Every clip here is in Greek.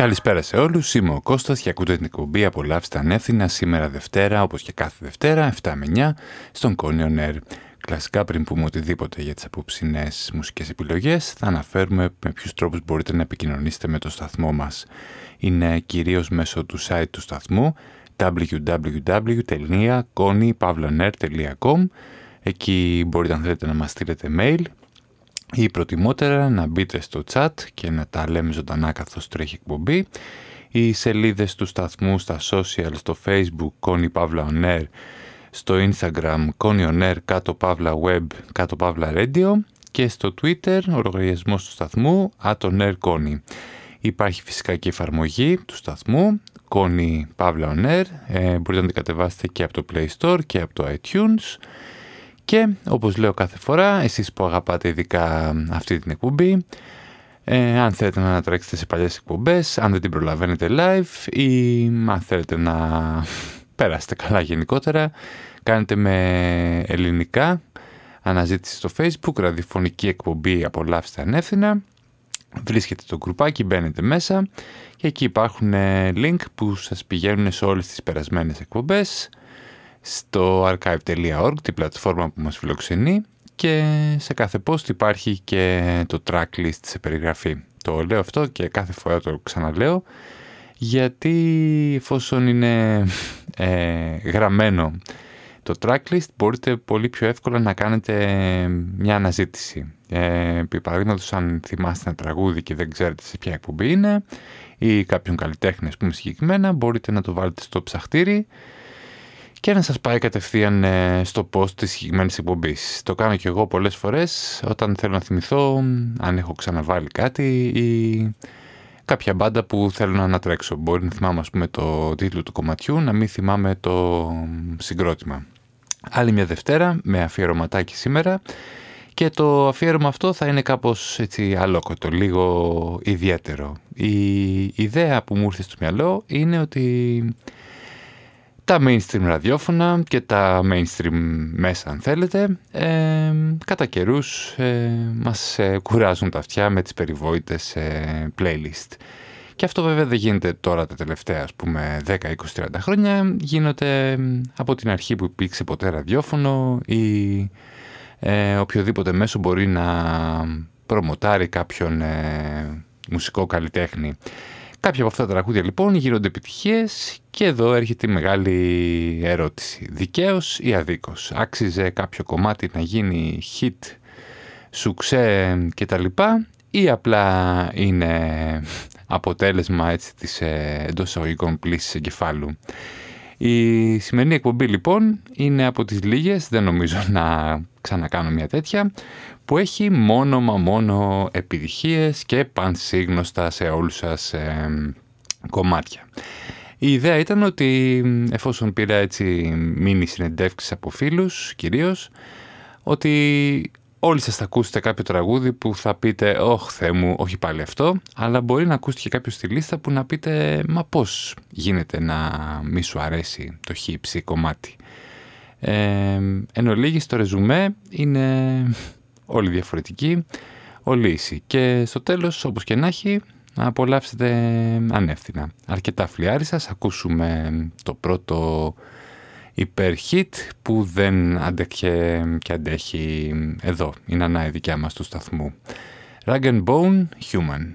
Καλησπέρα σε όλους, είμαι ο Κώστας και ακούτε την εκπομπή «Απολαύστε ανεύθυνα» σήμερα Δευτέρα, όπως και κάθε Δευτέρα, 7 με 9, στον Κόνιον Air. Κλασικά πριν πούμε οτιδήποτε για τις απόψινές μουσικές επιλογές, θα αναφέρουμε με ποιους τρόπους μπορείτε να επικοινωνήσετε με το σταθμό μας. Είναι κυρίως μέσω του site του σταθμού www.konypavlaner.com Εκεί μπορείτε αν θέλετε να μας στείλετε mail ή προτιμότερα να μπείτε στο chat και να τα λέμε ζωντανά καθώς τρέχει εκπομπή. Οι σελίδες του σταθμού στα social, στο facebook Connie Pavla On Air, στο instagram Connie On Air, κάτω Pavla Web, κάτω Pavla Radio και στο twitter ο λογαριασμός του σταθμού Air Connie. Υπάρχει φυσικά και η εφαρμογή του σταθμού Connie Pavla On Air, ε, μπορείτε να την κατεβάσετε και από το Play Store και από το iTunes. Και όπως λέω κάθε φορά, εσείς που αγαπάτε ειδικά αυτή την εκπομπή, ε, αν θέλετε να ανατρέξετε σε παλιές εκπομπές, αν δεν την προλαβαίνετε live ή αν θέλετε να περάσετε καλά γενικότερα, κάνετε με ελληνικά αναζήτηση στο facebook, ραδιοφωνική εκπομπή «Απολαύστε ανεύθυνα». Βρίσκετε το γκρουπάκι, μπαίνετε μέσα και εκεί υπάρχουν ε, link που σας πηγαίνουν σε όλες τις περασμένες εκπομπές στο archive.org, την πλατφόρμα που μας φιλοξενεί και σε κάθε post υπάρχει και το tracklist σε περιγραφή. Το λέω αυτό και κάθε φορά το ξαναλέω γιατί εφόσον είναι ε, γραμμένο το tracklist μπορείτε πολύ πιο εύκολα να κάνετε μια αναζήτηση. Ε, επί παραδείγματος αν θυμάστε ένα τραγούδι και δεν ξέρετε σε ποια εκπομπή είναι ή κάποιον καλλιτέχνη ας πούμε συγκεκριμένα μπορείτε να το βάλετε στο ψαχτήρι και να σας πάει κατευθείαν ε, στο post της συγκεκριμένης εκπομπής. Το κάνω και εγώ πολλές φορές όταν θέλω να θυμηθώ αν έχω ξαναβάλει κάτι ή κάποια μπάντα που θέλω να ανατρέξω. Μπορεί να θυμάμαι ας πούμε το τίτλο του κομματιού, να μην θυμάμαι το συγκρότημα. Άλλη μια Δευτέρα με αφιερωματάκι σήμερα και το αφιέρωμα αυτό θα είναι κάπως έτσι αλόκοτο, λίγο ιδιαίτερο. Η ιδέα που μου ήρθε στο μυαλό είναι ότι τα mainstream ραδιόφωνα και τα mainstream μέσα αν θέλετε ε, κατά καιρούς ε, μας ε, κουράζουν τα αυτιά με τις περιβόητες ε, playlist. Και αυτό βέβαια δεν γίνεται τώρα τα τελευταία ας πούμε 10, 20, 30 χρόνια. Γίνονται από την αρχή που υπήρξε ποτέ ραδιόφωνο ή ε, οποιοδήποτε μέσο μπορεί να προμοτάρει κάποιον μουσικό καλλιτέχνη. Κάποια από αυτά τα τραγούδια λοιπόν γίνονται επιτυχίες και εδώ έρχεται η μεγάλη ερώτηση. Δικαίως ή αδίκως; Άξιζε κάποιο κομμάτι να γίνει hit, σουξέ κτλ. Ή απλά είναι αποτέλεσμα έτσι, της ε, εντός εισαγωγικών πλήσης εγκεφάλου; Η σημερινή εκπομπή λοιπόν είναι από τις λίγες, δεν νομίζω να ξανακάνω μια τέτοια, που έχει μόνο μα μόνο επιτυχίες και πανσύγνωστα σε όλους σας ε, κομμάτια. Η ιδέα ήταν ότι εφόσον πήρα έτσι μίνι συνεντεύξεις από φίλους κυρίως, ότι όλοι σας θα ακούσετε κάποιο τραγούδι που θα πείτε «Ωχ, Θεέ μου, όχι πάλι αυτό», αλλά μπορεί να ακούσετε και κάποιος στη λίστα που να πείτε «Μα πώς γίνεται να μη σου αρέσει το χύψη κομμάτι». Ε, εν ολίγης το ρεζουμέ είναι όλοι διαφορετικοί, όλοι ίσοι. Και στο τέλος, όπως και να έχει, να απολαύσετε ανεύθυνα. Αρκετά φλιάρι σας, ακούσουμε το πρώτο υπερχίτ που δεν αντέχει και αντέχει εδώ. Είναι ανά η δικιά μας του σταθμού. Rag and Bone Human.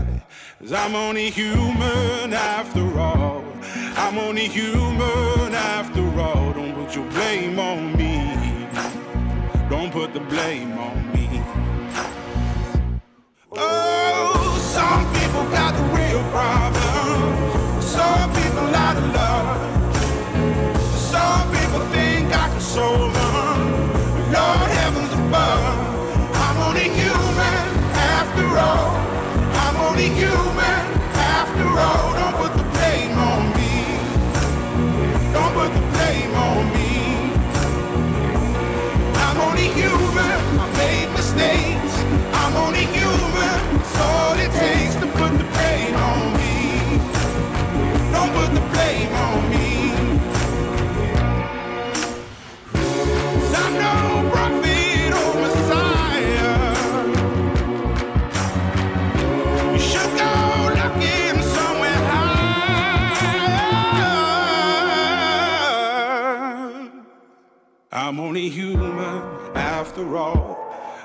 Cause I'm only human after all. I'm only human after all. Don't put your blame on me. Don't put the blame on me. Oh, some people got the real problem. I'm only human after all.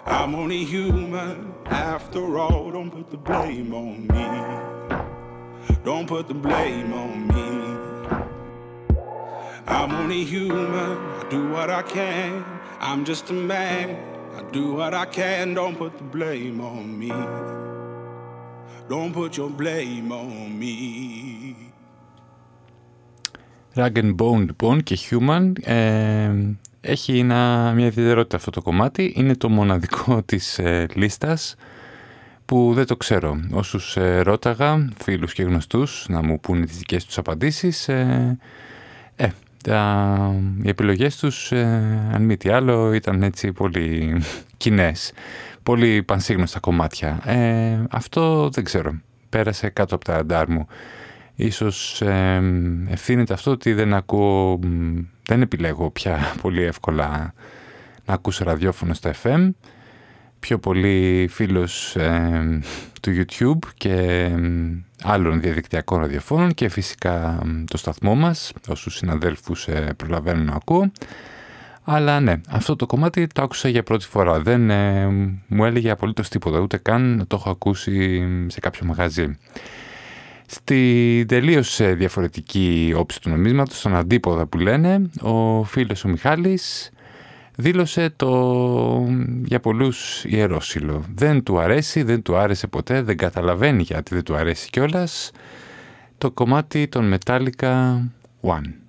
I'm only human after all. Don't put the blame on me. Don't put the blame on me. I'm only human. I do what I can. I'm just a man. I do what I can. Don't put the blame on me. Don't put your blame on me. Rag and Bone λοιπόν και Human ε, έχει ένα, μια ιδιαιτερότητα αυτό το κομμάτι. Είναι το μοναδικό της ε, λίστας που δεν το ξέρω. Όσους ε, ρώταγα φίλους και γνωστούς να μου πούνε τις δικές τους απαντήσεις ε, ε, τα, οι επιλογές τους ε, αν μη τι άλλο ήταν έτσι πολύ κοινές, πολύ πανσύγνωστα κομμάτια. Ε, αυτό δεν ξέρω. Πέρασε κάτω από τα αντάρ μου Ίσως ε, ευθύνεται αυτό ότι δεν ακούω, μ, δεν επιλέγω πια πολύ εύκολα να ακούσω ραδιόφωνο στα FM. Πιο πολύ φίλος ε, του YouTube και ε, άλλων διαδικτυακών ραδιοφώνων και φυσικά ε, το σταθμό μας, όσους συναδέλφους ε, προλαβαίνω να ακούω. Αλλά ναι, αυτό το κομμάτι το άκουσα για πρώτη φορά. Δεν ε, μου έλεγε απολύτως τίποτα, ούτε καν το έχω ακούσει σε κάποιο μαγαζί. Στη τελείως ε, διαφορετική όψη του νομίσματος, στον αντίποδα που λένε, ο φίλος ο Μιχάλης δήλωσε το για πολλούς ιερόσυλο. Δεν του αρέσει, δεν του άρεσε ποτέ, δεν καταλαβαίνει γιατί δεν του αρέσει κιόλας το κομμάτι των Metallica One.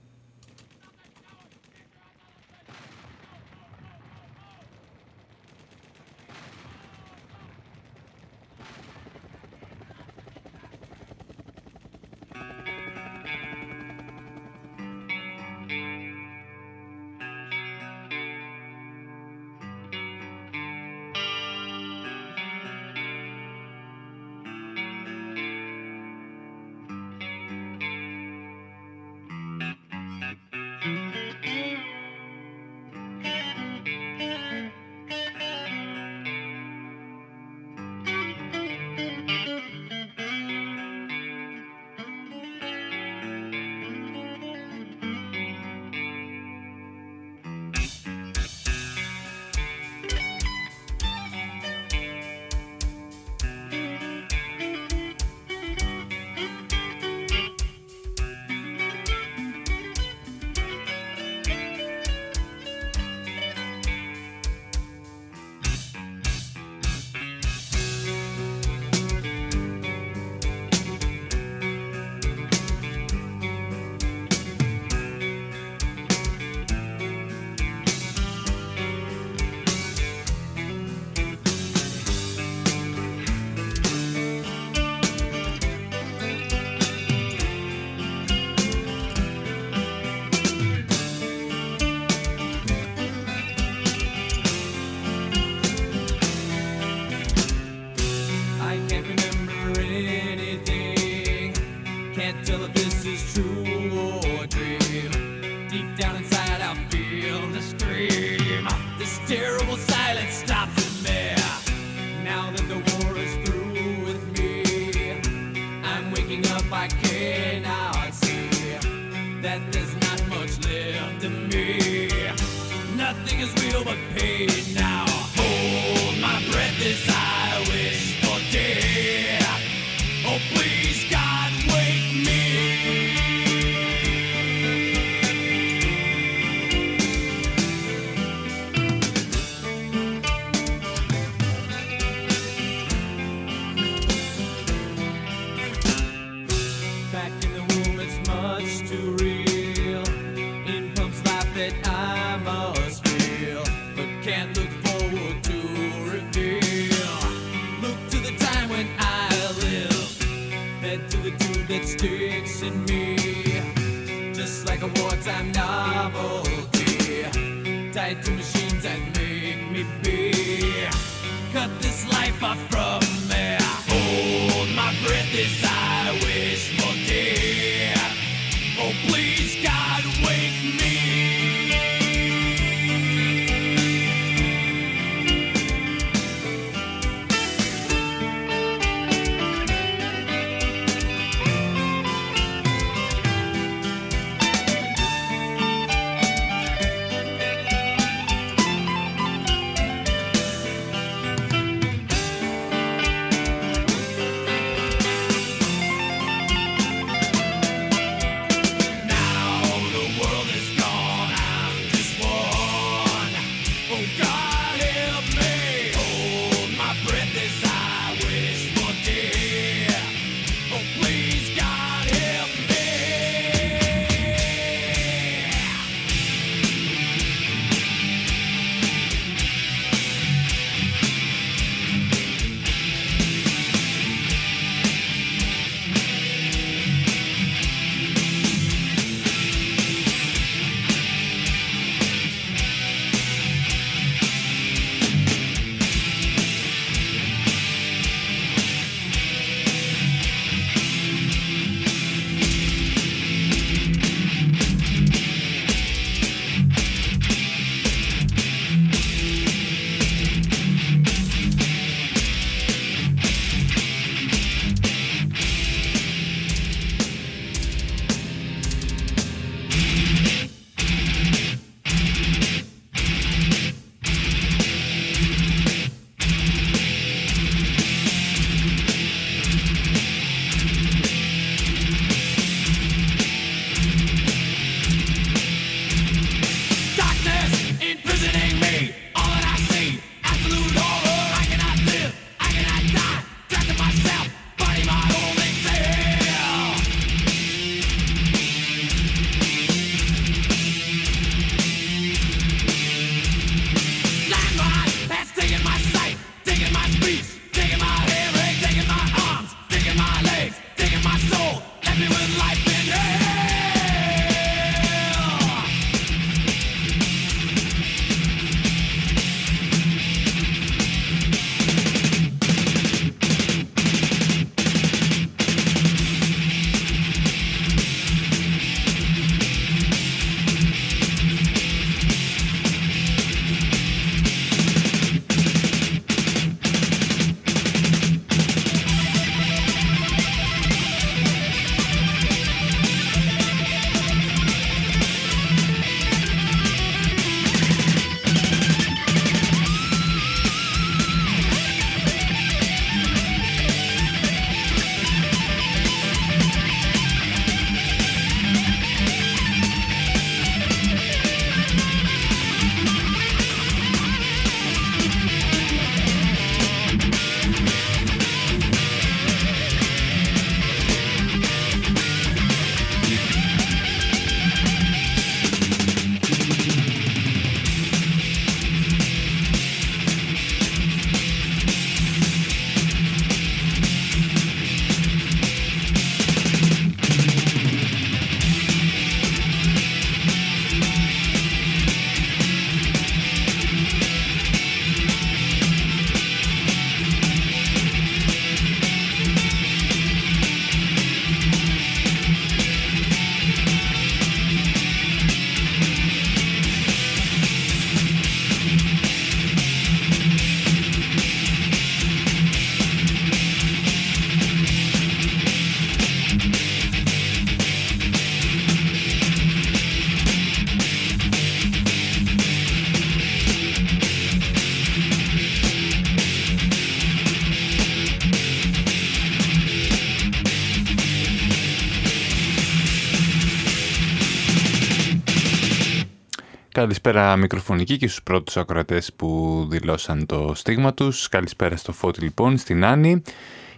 Καλησπέρα μικροφωνική και στους πρώτους ακροατές που δηλώσαν το στίγμα τους. Καλησπέρα στο Φώτη λοιπόν, στην Άννη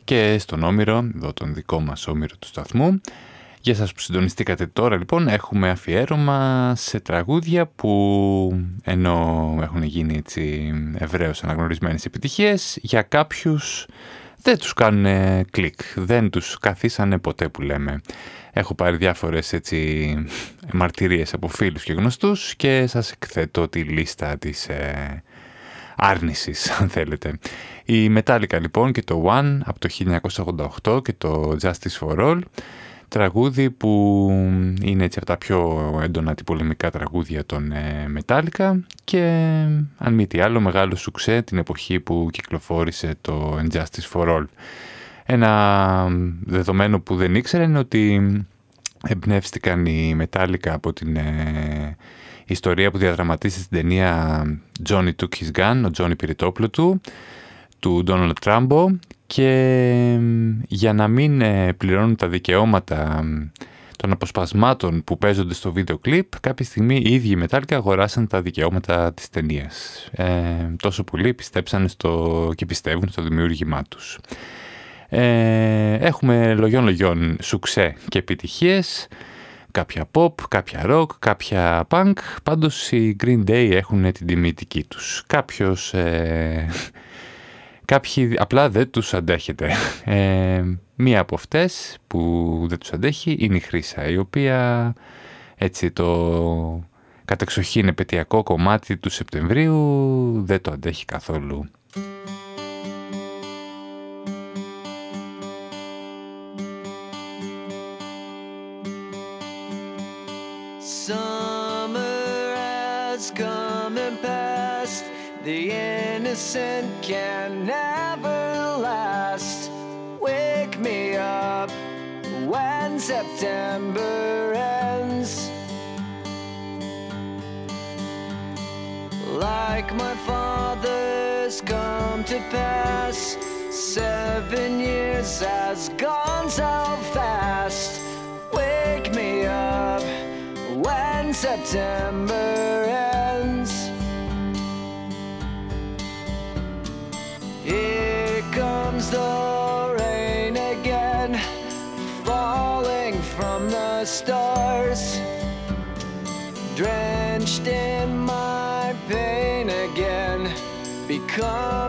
και στον Όμηρο, εδώ τον δικό μας Όμηρο του σταθμού. Για σας που συντονιστήκατε τώρα λοιπόν έχουμε αφιέρωμα σε τραγούδια που ενώ έχουν γίνει έτσι ευρέως αναγνωρισμένες επιτυχίες για κάποιους δεν τους κάνουν κλικ, δεν τους καθίσανε ποτέ που λέμε. Έχω πάρει διάφορες έτσι μαρτυρίες από φίλους και γνωστούς και σας εκθέτω τη λίστα της ε, άρνησης αν θέλετε. Η Metallica λοιπόν και το One από το 1988 και το Justice for All τραγούδι που είναι έτσι από τα πιο έντονα αντιπολεμικά τραγούδια των ε, Metallica και αν μη τι άλλο μεγάλο σουξέ την εποχή που κυκλοφόρησε το Injustice for All. Ένα δεδομένο που δεν ήξερα είναι ότι εμπνεύστηκαν οι Metallica από την ε, ιστορία που διαδραματίζει στην ταινία Johnny Took His Gun, ο Johnny πήρε του, του Donald Trumbo και για να μην ε, πληρώνουν τα δικαιώματα των αποσπασμάτων που παίζονται στο βίντεο κλιπ, κάποια στιγμή οι ίδιοι οι Metallica αγοράσαν τα δικαιώματα της ταινίας. Ε, τόσο πολύ πιστέψαν στο, και πιστεύουν στο δημιούργημά τους. Ε, έχουμε λογιών λογιών σουξέ και επιτυχίες, κάποια pop, κάποια rock, κάποια punk, πάντως οι Green Day έχουν την τιμητική τους. Κάποιος, ε, κάποιοι απλά δεν τους αντέχεται. Ε, μία από αυτές που δεν τους αντέχει είναι η Χρύσα, η οποία έτσι το κατεξοχήν επαιτειακό κομμάτι του Σεπτεμβρίου δεν το αντέχει καθόλου. Has gone so fast. Wake me up when September ends. Here comes the rain again, falling from the stars, drenched in my pain again, becoming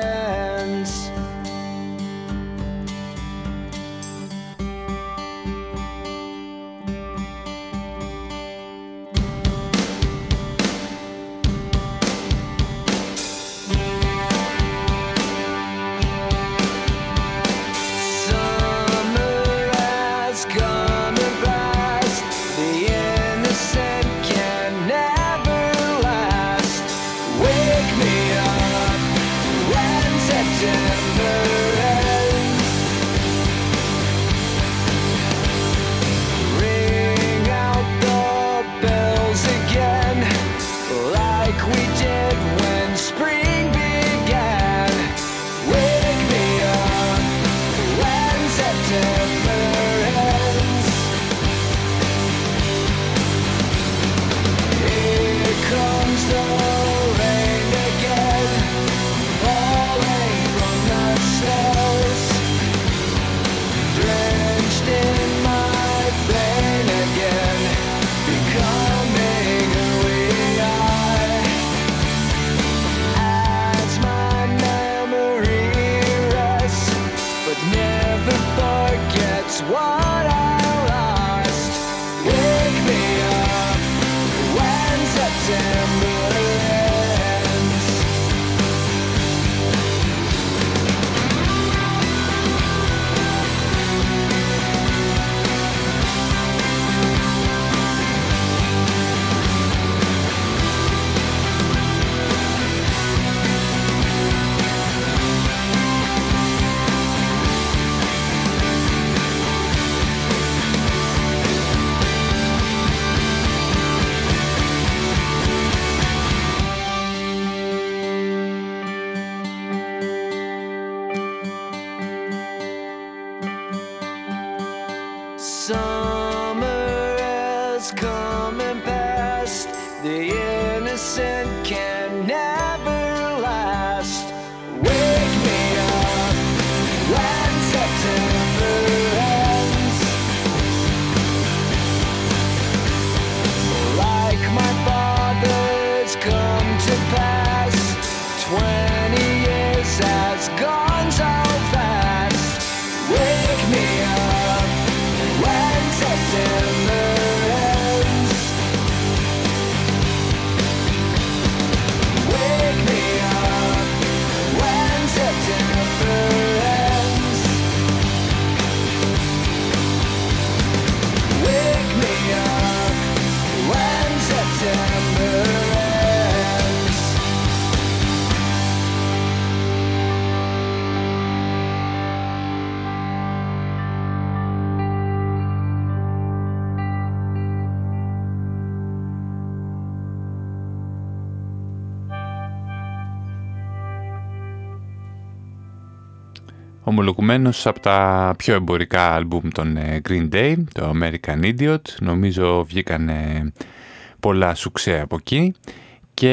Ομολογουμένως από τα πιο εμπορικά άλμπουμ των ε, Green Day, το American Idiot, νομίζω βγήκανε πολλά σουξέ από εκεί και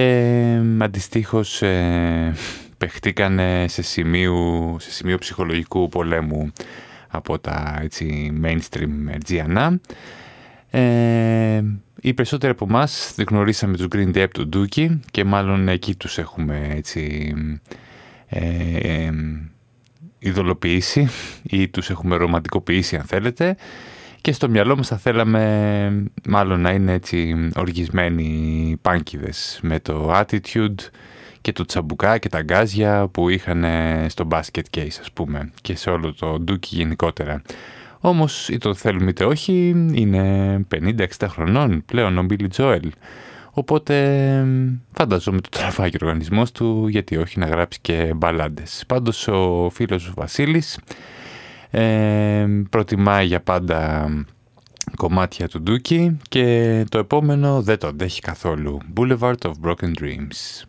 ε, αντιστοίχως ε, παιχτήκανε σε, σημείο, σε σημείο ψυχολογικού πολέμου από τα έτσι, mainstream τζιανά. Ε, οι περισσότεροι από εμάς δεν γνωρίσαμε τους Green Day από τον Dookie και μάλλον εκεί τους έχουμε έτσι ε, ε, ειδωλοποιήσει ή τους έχουμε ρομαντικοποιήσει αν θέλετε και στο μυαλό μας θα θέλαμε μάλλον να είναι έτσι οργισμένοι πάνκιδες με το attitude και το τσαμπουκά και τα γκάζια που είχαν στο basket case ας πούμε και σε όλο το ντούκι γενικότερα. Όμως είτε το θέλουμε είτε όχι είναι 50-60 χρονών πλέον ο Billy Joel Οπότε φανταζόμαι το τραβάει και ο οργανισμός του γιατί όχι να γράψει και μπαλάντες. Πάντως ο φίλος ο Βασίλης ε, προτιμάει για πάντα κομμάτια του Ντούκι και το επόμενο δεν το αντέχει καθόλου. Boulevard of Broken Dreams.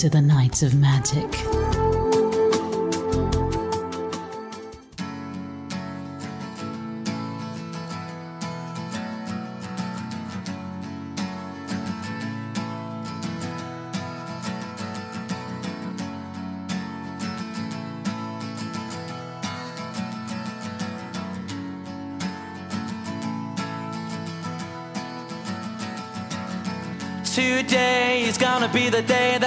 to the Knights of Magic.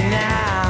you now.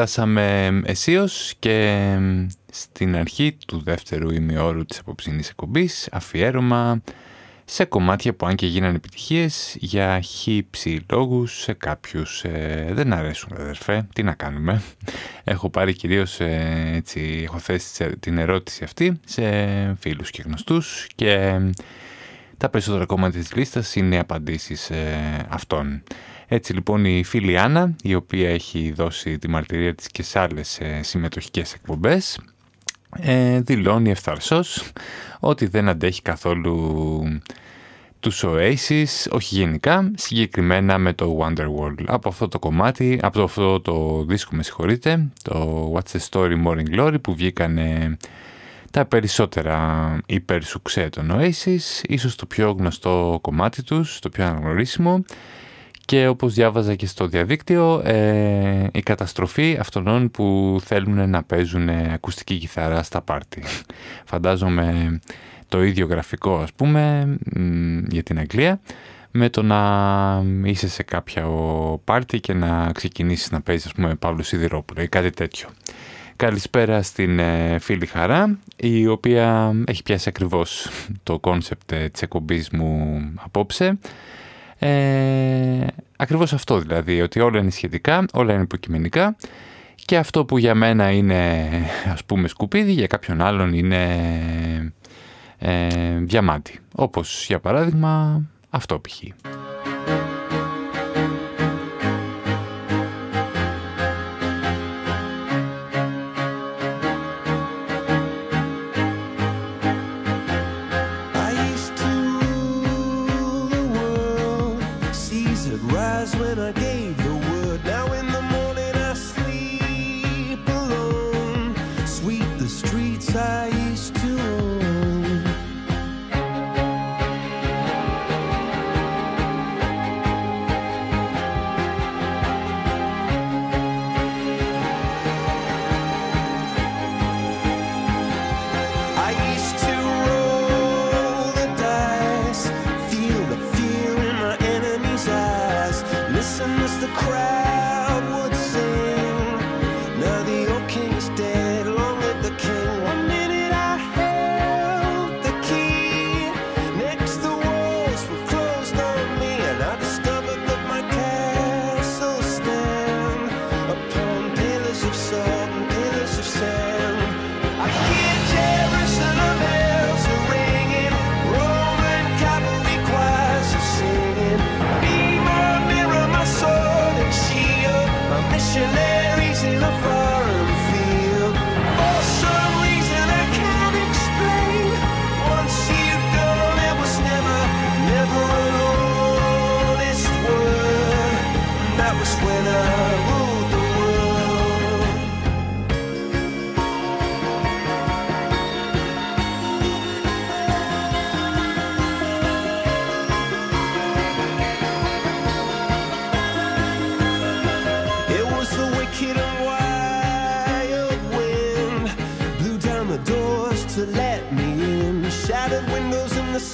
Φτάσαμε εσείως και στην αρχή του δεύτερου ημιώρου της απόψινής εκπομπής αφιέρωμα σε κομμάτια που αν και γίνανε επιτυχίες για χύψη λόγους σε κάποιους ε, δεν αρέσουν αδερφέ, τι να κάνουμε. Έχω πάρει κυρίως ε, έτσι, έχω θέσει την ερώτηση αυτή σε φίλους και γνωστούς και τα περισσότερα κομμάτια της λίστας είναι απαντήσεις ε, αυτών. Έτσι λοιπόν η φίλη Άννα, η οποία έχει δώσει τη μαρτυρία της και σε άλλες ε, συμμετοχικές εκπομπές, ε, δηλώνει ευθαρσός ότι δεν αντέχει καθόλου τους Oasis, όχι γενικά, συγκεκριμένα με το Wonderwall. Από αυτό το κομμάτι, από αυτό το δίσκο με συγχωρείτε, το What's the Story Morning Glory που βγήκανε τα περισσότερα υπερσουξέ των Oasis, ίσως το πιο γνωστό κομμάτι τους, το πιο αναγνωρίσιμο και όπως διάβαζα και στο διαδίκτυο ε, η καταστροφή αυτών που θέλουν να παίζουν ακουστική κιθάρα στα πάρτι. Φαντάζομαι το ίδιο γραφικό ας πούμε για την Αγγλία με το να είσαι σε κάποια πάρτι και να ξεκινήσεις να παίζεις ας πούμε Παύλο Σιδηρόπουλο ή κάτι τέτοιο. Καλησπέρα στην ε, φίλη Χαρά, η οποία έχει πιάσει ακριβώς το κόνσεπτ ε, της εκπομπής μου απόψε. Ε, ακριβώς αυτό δηλαδή, ότι όλα είναι σχετικά, όλα είναι υποκειμενικά και αυτό που για μένα είναι ας πούμε σκουπίδι, για κάποιον άλλον είναι ε, διαμάντι. Όπως για παράδειγμα αυτό π.χ.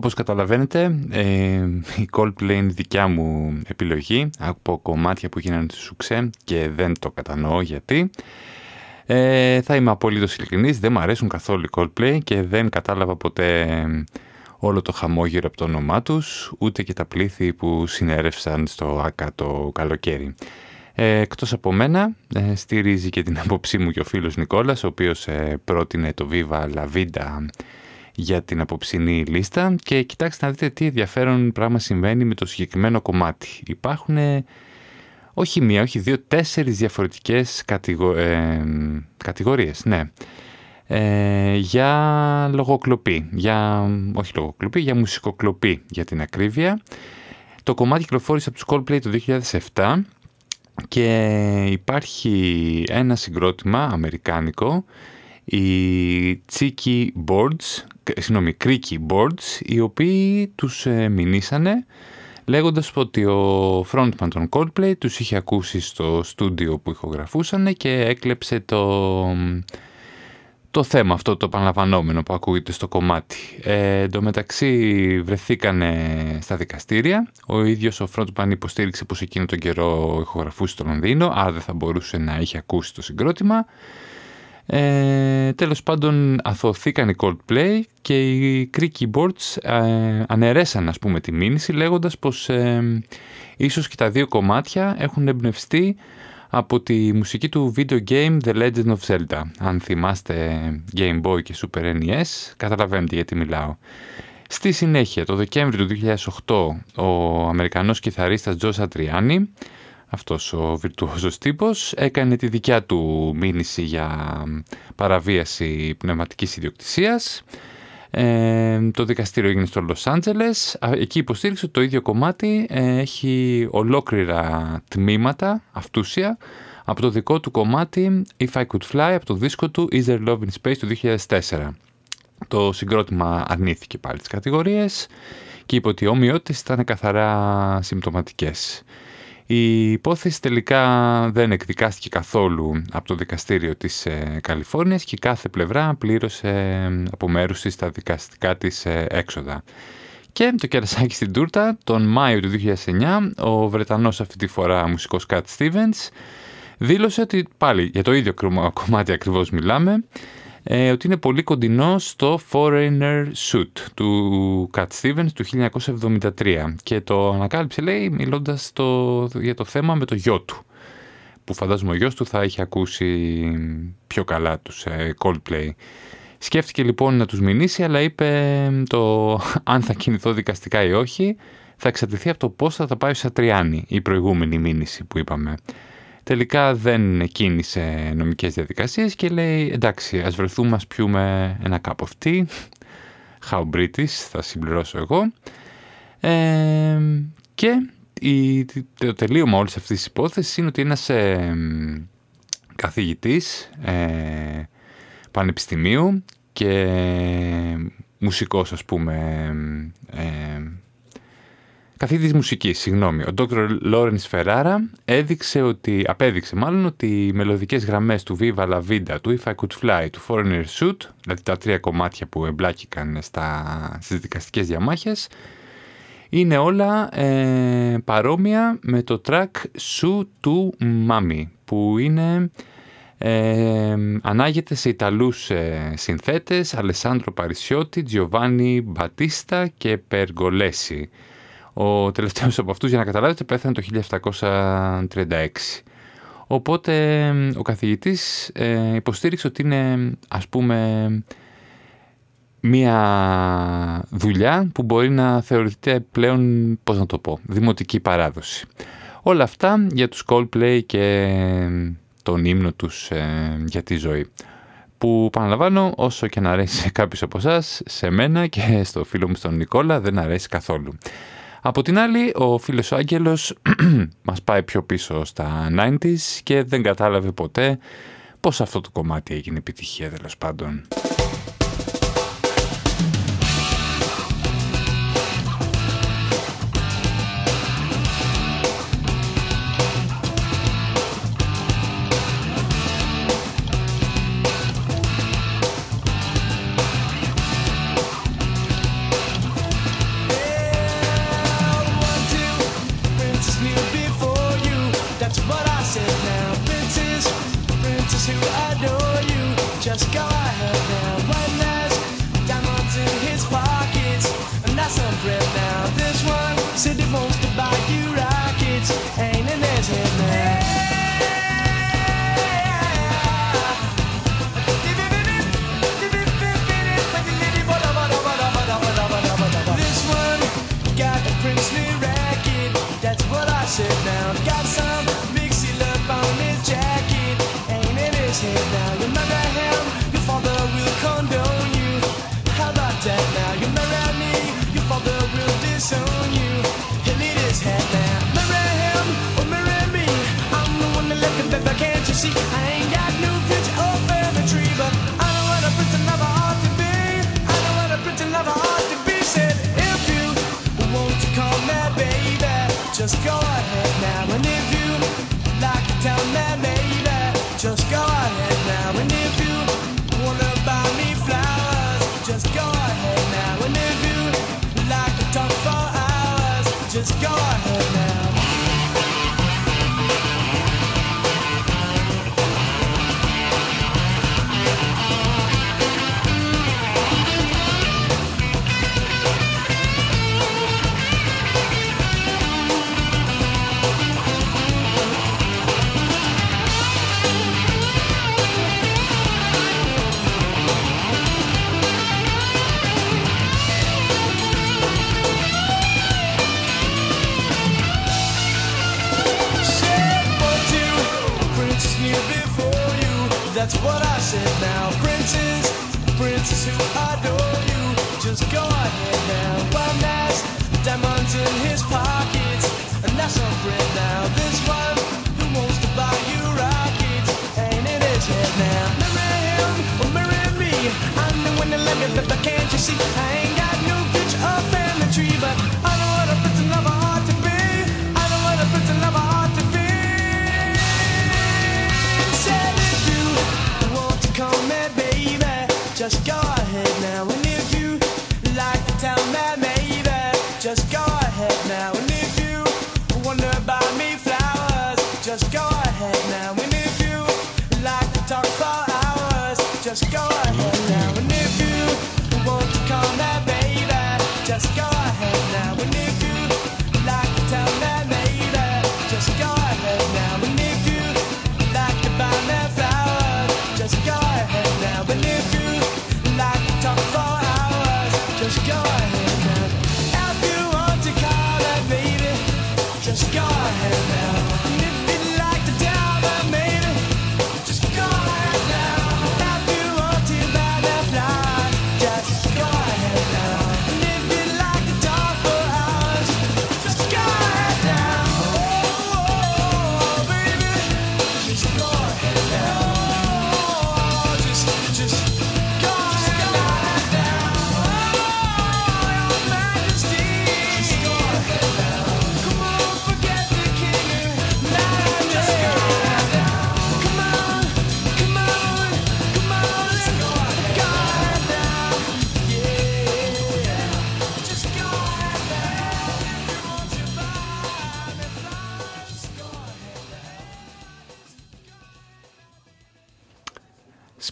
Όπως καταλαβαίνετε, ε, η Coldplay είναι δικιά μου επιλογή από κομμάτια που γίνανε στο σουξέ και δεν το κατανοώ γιατί. Ε, θα είμαι απολύτως ειλικρινής, δεν μου αρέσουν καθόλου οι Coldplay και δεν κατάλαβα ποτέ όλο το χαμόγελο από το όνομά τους, ούτε και τα πλήθη που συνέρευσαν στο ΆΚΑ το καλοκαίρι. Ε, εκτός από μένα, ε, στηρίζει και την απόψή μου και ο φίλος Νικόλας, ο οποίος ε, πρότεινε το Viva La Vida για την απόψινή λίστα και κοιτάξτε να δείτε τι ενδιαφέρον πράγμα συμβαίνει με το συγκεκριμένο κομμάτι. Υπάρχουν όχι μία, όχι δύο, τέσσερις διαφορετικές κατηγο... ε, κατηγορίες, ναι. Ε, για λογοκλοπή, για, όχι λογοκλοπή, για μουσικοκλοπή για την ακρίβεια. Το κομμάτι κυκλοφόρησε από τους Coldplay το 2007 και υπάρχει ένα συγκρότημα αμερικάνικο, οι Cheeky Boards, συγγνώμη, Creaky Boards, οι οποίοι τους ε, μηνύσανε λέγοντας ότι ο frontman των Coldplay τους είχε ακούσει στο στούντιο που ηχογραφούσαν και έκλεψε το, το θέμα αυτό το επαναλαμβανόμενο που ακούγεται στο κομμάτι. Ε, εν τω μεταξύ βρεθήκανε στα δικαστήρια. Ο ίδιος ο frontman υποστήριξε πως εκείνο τον καιρό ηχογραφούσε στο Λονδίνο, άρα δεν θα μπορούσε να είχε ακούσει το συγκρότημα. Ε, τέλος πάντων αθωθήκαν οι Coldplay και οι Greek Keyboards ε, αναιρέσαν ας πούμε τη μήνυση λέγοντας πως ε, ίσως και τα δύο κομμάτια έχουν εμπνευστεί από τη μουσική του video game The Legend of Zelda. Αν θυμάστε Game Boy και Super NES, καταλαβαίνετε γιατί μιλάω. Στη συνέχεια, το Δεκέμβριο του 2008, ο Αμερικανός κιθαρίστας Τζος Ατριάνι αυτός ο βιρτουόζος τύπος έκανε τη δικιά του μήνυση για παραβίαση πνευματικής ιδιοκτησίας. Ε, το δικαστήριο έγινε στο Λος Άντζελες. Εκεί υποστήριξε ότι το ίδιο κομμάτι ε, έχει ολόκληρα τμήματα, αυτούσια, από το δικό του κομμάτι If I Could Fly, από το δίσκο του Is There Love in Space του 2004. Το συγκρότημα αρνήθηκε πάλι τις κατηγορίες και είπε ότι οι ομοιότητες ήταν καθαρά συμπτωματικές. Η υπόθεση τελικά δεν εκδικάστηκε καθόλου από το δικαστήριο της ε, Καλιφόρνιας και κάθε πλευρά πλήρωσε ε, από μέρους της τα δικαστικά της ε, έξοδα. Και το κερασάκι στην τούρτα, τον Μάιο του 2009, ο Βρετανός αυτή τη φορά μουσικός Κατ Stevens δήλωσε ότι πάλι για το ίδιο κομμάτι ακριβώς μιλάμε, ε, ότι είναι πολύ κοντινό στο Foreigner Suit του Cat Stevens του 1973 και το ανακάλυψε λέει μιλώντας το, για το θέμα με το γιο του που φαντάζομαι ο γιος του θα είχε ακούσει πιο καλά τους ε, Coldplay. Σκέφτηκε λοιπόν να τους μηνύσει αλλά είπε το αν θα κινηθώ δικαστικά ή όχι θα εξαρτηθεί από το πώς θα τα πάει ο Σατριάνη η προηγούμενη μήνυση που είπαμε. Τελικά δεν κίνησε νομικές διαδικασίες και λέει εντάξει ας βρεθούμε ας πιούμε ένα cup of tea, how British θα συμπληρώσω εγώ. Ε, και η, το τελείωμα όλης αυτής της υπόθεσης είναι ότι ένας ε, καθηγητής ε, πανεπιστημίου και μουσικός ας πούμε ε, καθηγητής μουσικής, συγγνώμη, ο Dr. Lawrence Ferrara έδειξε ότι, απέδειξε μάλλον ότι οι μελωδικές γραμμές του Viva La Vida, του If I Could Fly, του Foreigner Suit, δηλαδή τα τρία κομμάτια που εμπλάκηκαν στα, στις δικαστικές διαμάχες, είναι όλα ε, παρόμοια με το track Su του Mami, που είναι... Ε, ανάγεται σε Ιταλούς ε, συνθέτες Αλεσάνδρο Παρισιώτη, Τζιοβάνι Μπατίστα και Περγολέση. Ο τελευταίος από αυτούς, για να καταλάβετε, πέθανε το 1736. Οπότε ο καθηγητής ε, υποστήριξε ότι είναι, ας πούμε, μία δουλειά που μπορεί να θεωρείται πλέον, πώς να το πω, δημοτική παράδοση. Όλα αυτά για τους Coldplay και τον ύμνο τους ε, για τη ζωή. Που παραλαμβάνω όσο και να αρέσει σε κάποιους από εσάς, σε μένα και στο φίλο μου στον Νικόλα δεν αρέσει καθόλου. Από την άλλη, ο φίλος ο Άγγελος μας πάει πιο πίσω στα 90s και δεν κατάλαβε ποτέ πώς αυτό το κομμάτι έγινε επιτυχία τέλος πάντων. Just go ahead now. And if you like to tell me maybe, just go ahead now. And if you wanna buy me flowers, just go ahead now. And if you like to talk for hours, just go ahead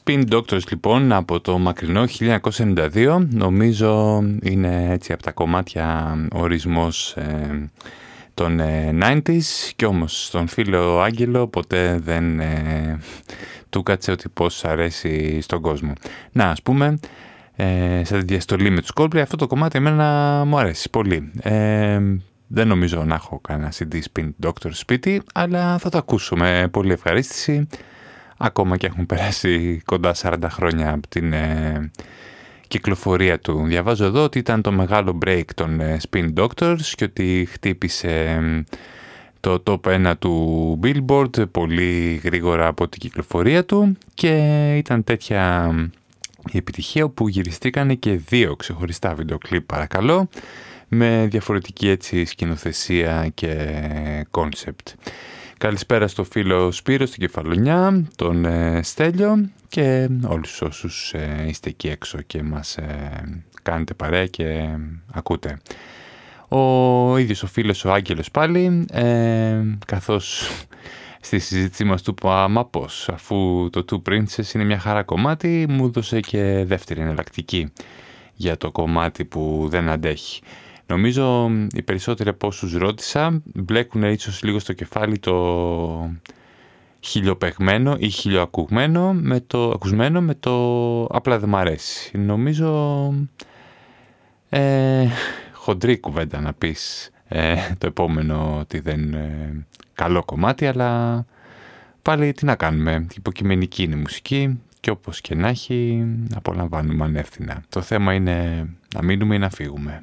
Spin Doctors λοιπόν από το μακρινό 1992 νομίζω είναι έτσι από τα κομμάτια ορισμός ε, των ε, 90s και όμως στον φίλο Άγγελο ποτέ δεν ε, του κάτσε ότι πώς αρέσει στον κόσμο. Να ας πούμε ε, σε διαστολή με τους Coldplay αυτό το κομμάτι εμένα μου αρέσει πολύ. Ε, δεν νομίζω να έχω κανένα CD Spin Doctor σπίτι αλλά θα το ακούσω με πολύ ευχαρίστηση ακόμα και έχουν περάσει κοντά 40 χρόνια από την ε, κυκλοφορία του. Διαβάζω εδώ ότι ήταν το μεγάλο break των ε, Spin Doctors και ότι χτύπησε ε, το top 1 του Billboard πολύ γρήγορα από την κυκλοφορία του και ήταν τέτοια η επιτυχία που γυριστήκαν και δύο ξεχωριστά βίντεο κλιπ παρακαλώ με διαφορετική έτσι σκηνοθεσία και κόνσεπτ. Καλησπέρα στο φίλο Σπύρο στην Κεφαλονιά, τον ε, Στέλιο και όλους όσους ε, είστε εκεί έξω και μας ε, κάνετε παρέα και ακούτε. Ο ίδιος ο φίλος ο Άγγελος πάλι, ε, καθώς στη συζήτησή μας του μα πώς, αφού το Two Princes είναι μια χαρά κομμάτι, μου έδωσε και δεύτερη εναλλακτική για το κομμάτι που δεν αντέχει. Νομίζω οι περισσότεροι από όσους ρώτησα μπλέκουν ίσως λίγο στο κεφάλι το χιλιοπεγμένο ή χιλιοακουγμένο με το, ακουσμένο με το απλά δεν μ' αρέσει. Νομίζω ε, χοντρή κουβέντα να πεις ε, το επόμενο ότι δεν είναι καλό κομμάτι αλλά πάλι τι να κάνουμε, υποκειμενική είναι η μουσική και όπως και να έχει απολαμβάνουμε ανεύθυνα. Το θέμα είναι να μείνουμε ή να φύγουμε.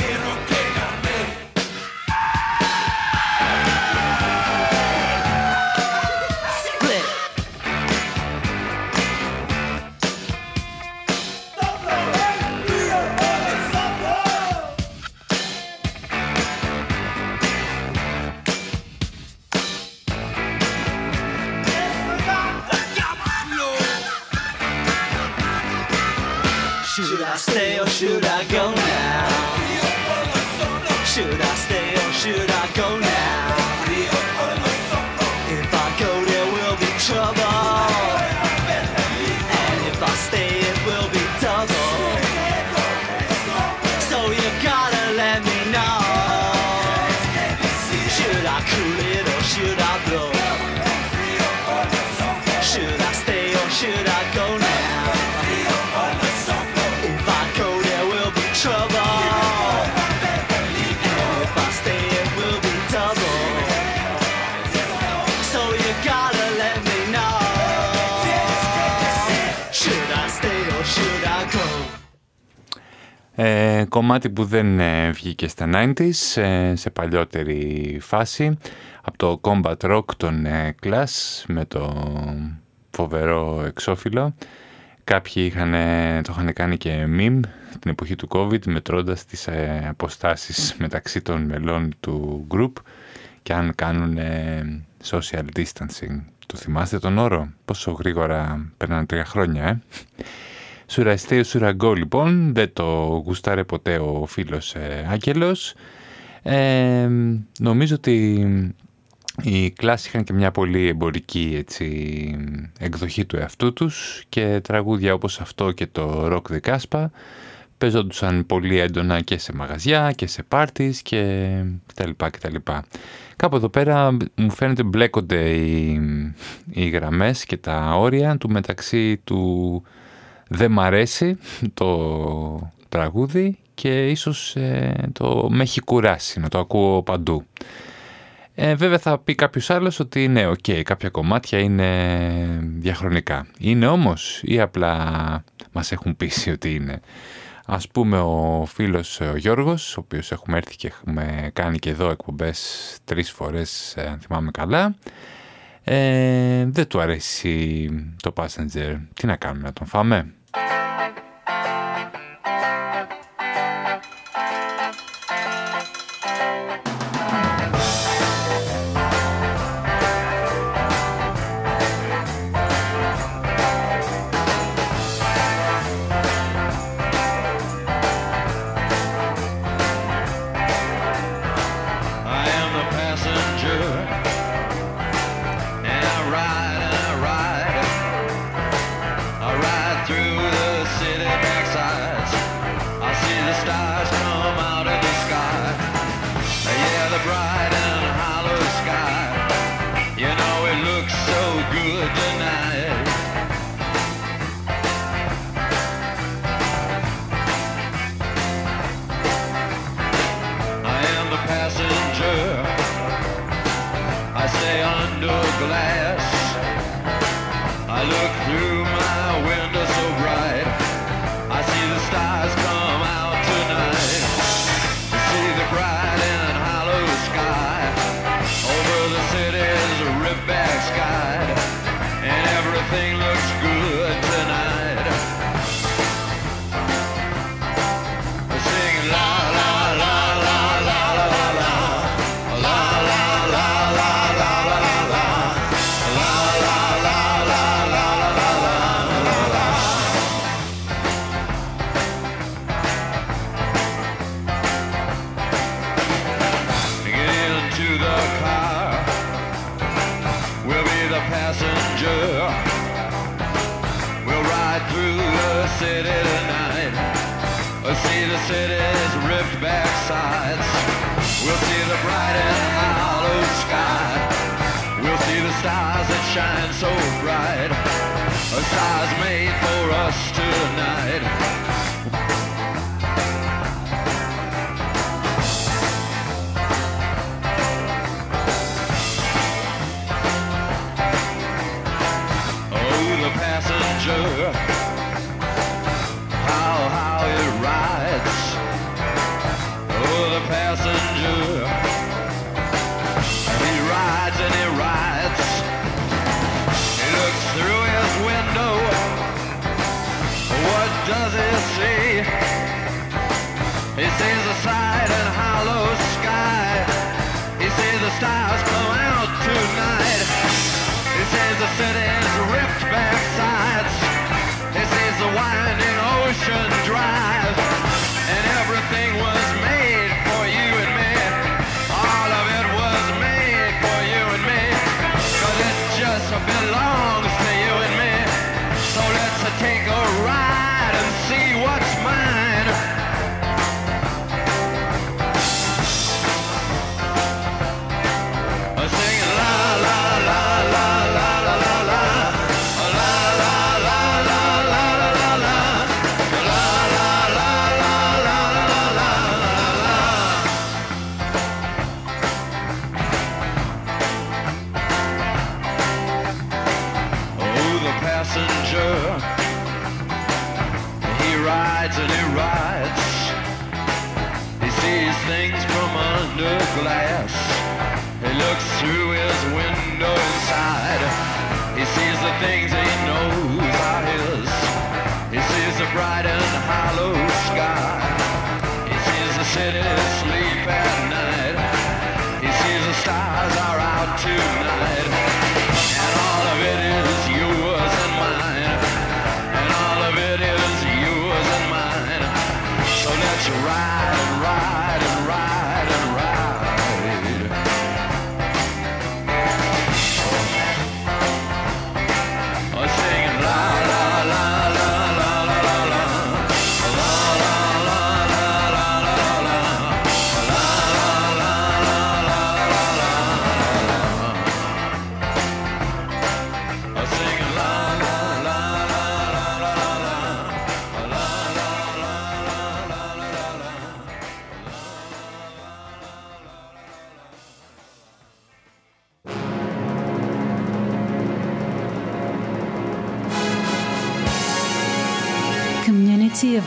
Stay or should I go Ε, κομμάτι που δεν ε, βγήκε στα 90s, ες, σε παλιότερη φάση, από το Combat Rock των ε, Clash με το φοβερό εξώφυλλο. Κάποιοι είχαν, το είχαν κάνει και meme την εποχή του COVID μετρώντας τις ε, αποστάσεις μεταξύ των μελών του group και αν κάνουν ε, social distancing. Το θυμάστε τον όρο; Πόσο γρήγορα περνάνε τρία χρόνια, ε; Σουραστέο Σουραγκό λοιπόν, δεν το γουστάρε ποτέ ο φίλος ε, Άγγελος. Ε, νομίζω ότι οι κλάσεις είχαν και μια πολύ εμπορική έτσι, εκδοχή του εαυτού τους και τραγούδια όπως αυτό και το Rock the Caspa παίζονταν πολύ έντονα και σε μαγαζιά και σε πάρτις και τα λοιπά και τα λοιπά. Κάπου εδώ πέρα μου φαίνεται μπλέκονται οι, οι γραμμές και τα όρια του μεταξύ του δεν μ' αρέσει το τραγούδι και ίσως ε, το με έχει κουράσει να το ακούω παντού. Ε, βέβαια θα πει κάποιος άλλος ότι ναι, οκ, κάποια κομμάτια είναι διαχρονικά. Είναι όμως ή απλά μας έχουν πείσει ότι είναι. Ας πούμε ο φίλος ο Γιώργος, ο οποίος έχουμε έρθει και έχουμε κάνει και εδώ εκπομπές τρεις φορές, ε, αν θυμάμαι καλά, ε, δεν του αρέσει το Passenger. Τι να κάνουμε, να τον φάμε; Bye.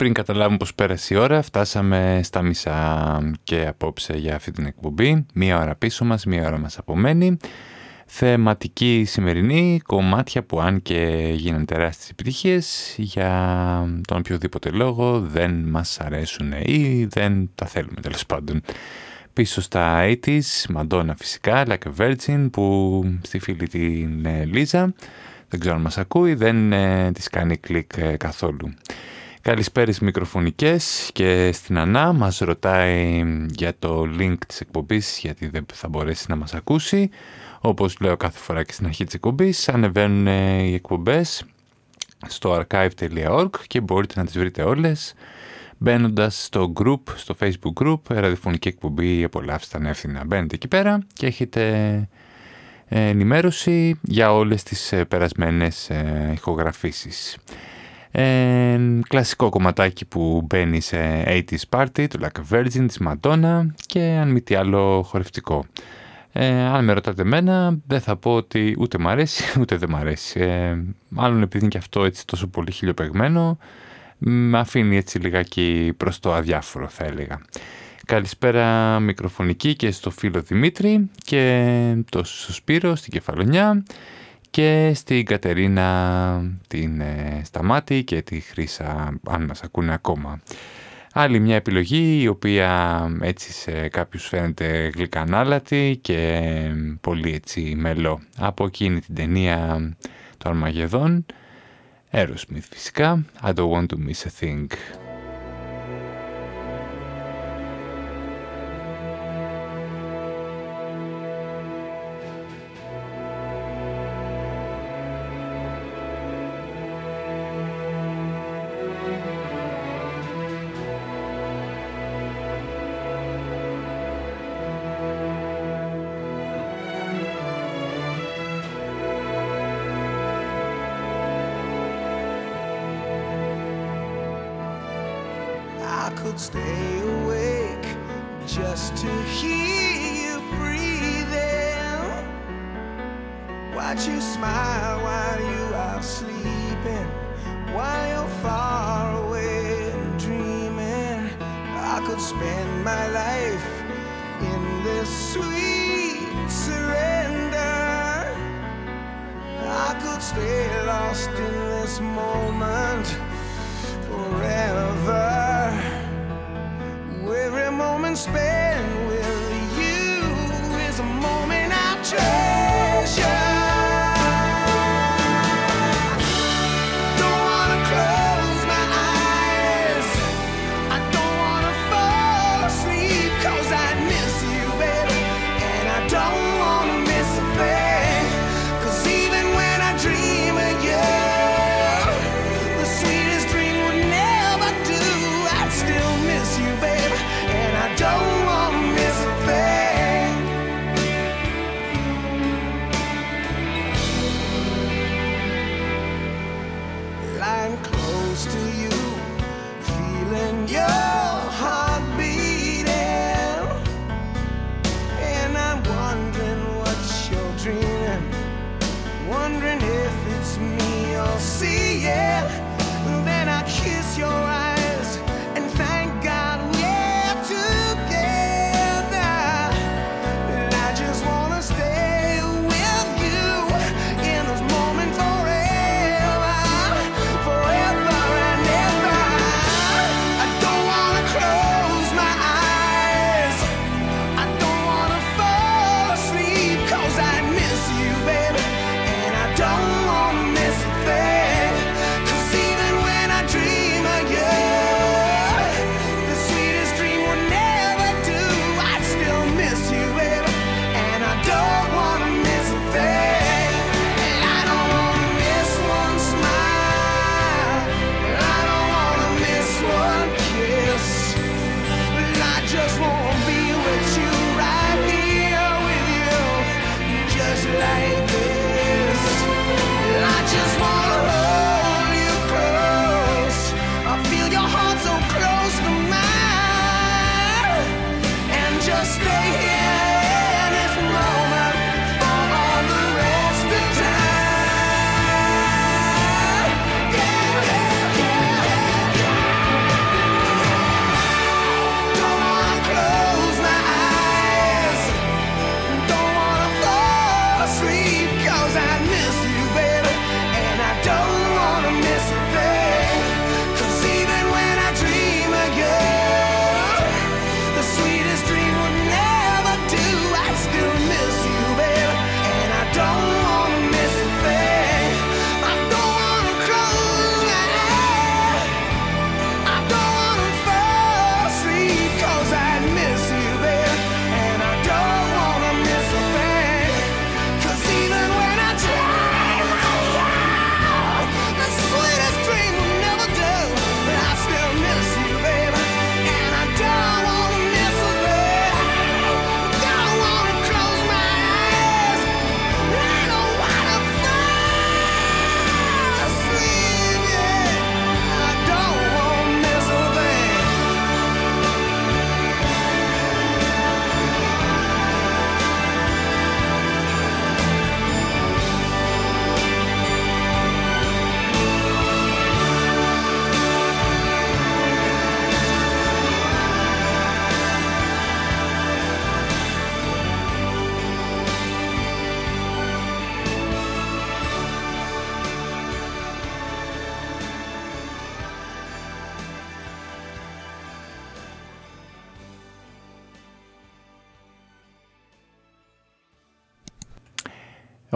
Πριν καταλάβουμε πως πέρασε η ώρα, φτάσαμε στα μισά και απόψε για αυτή την εκπομπή. Μία ώρα πίσω μας, μία ώρα μας απομένει. Θεματική σημερινή, κομμάτια που αν και γίνανε τεράστιες επιτυχίες, για τον οποιοδήποτε λόγο δεν μας αρέσουν ή δεν τα θέλουμε τέλος πάντων. Πίσω στα 80s, Madonna φυσικά, Like a Virgin, που στη φίλη την ε, Λίζα, δεν ξέρω αν μας ακούει, δεν ε, της κάνει κλικ ε, καθόλου. Καλησπέρες μικροφωνικές και στην Ανά μας ρωτάει για το link της εκπομπής γιατί δεν θα μπορέσει να μας ακούσει. Όπως λέω κάθε φορά και στην αρχή της εκπομπής, ανεβαίνουν ε, οι εκπομπές στο archive.org και μπορείτε να τις βρείτε όλες μπαίνοντας στο group, στο facebook group, ραδιοφωνική εκπομπή απολαύστε ανεύθυνα. Μπαίνετε εκεί πέρα και έχετε ε, ενημέρωση για όλες τις ε, περασμένες ε, ηχογραφήσεις. Ε, κλασικό κομματάκι που μπαίνει σε 80's party του Like a Virgin της Madonna και αν μη τι άλλο χορευτικό. Ε, αν με ρωτάτε εμένα δεν θα πω ότι ούτε μ' αρέσει ούτε δεν μ' αρέσει. Ε, μάλλον επειδή είναι και αυτό έτσι τόσο πολύ χιλιοπεγμένο με αφήνει έτσι λιγάκι προς το αδιάφορο θα έλεγα. Καλησπέρα μικροφωνική και στο φίλο Δημήτρη και το Σπύρο στην Κεφαλονιά και στην Κατερίνα την ε, Σταμάτη και τη Χρύσα αν μας ακούνε ακόμα. Άλλη μια επιλογή η οποία έτσι σε κάποιους φαίνεται γλυκανάλατη και πολύ έτσι μελό. Από εκείνη την ταινία του Αρμαγεδόν, Aerosmith φυσικά, I don't want to miss a thing.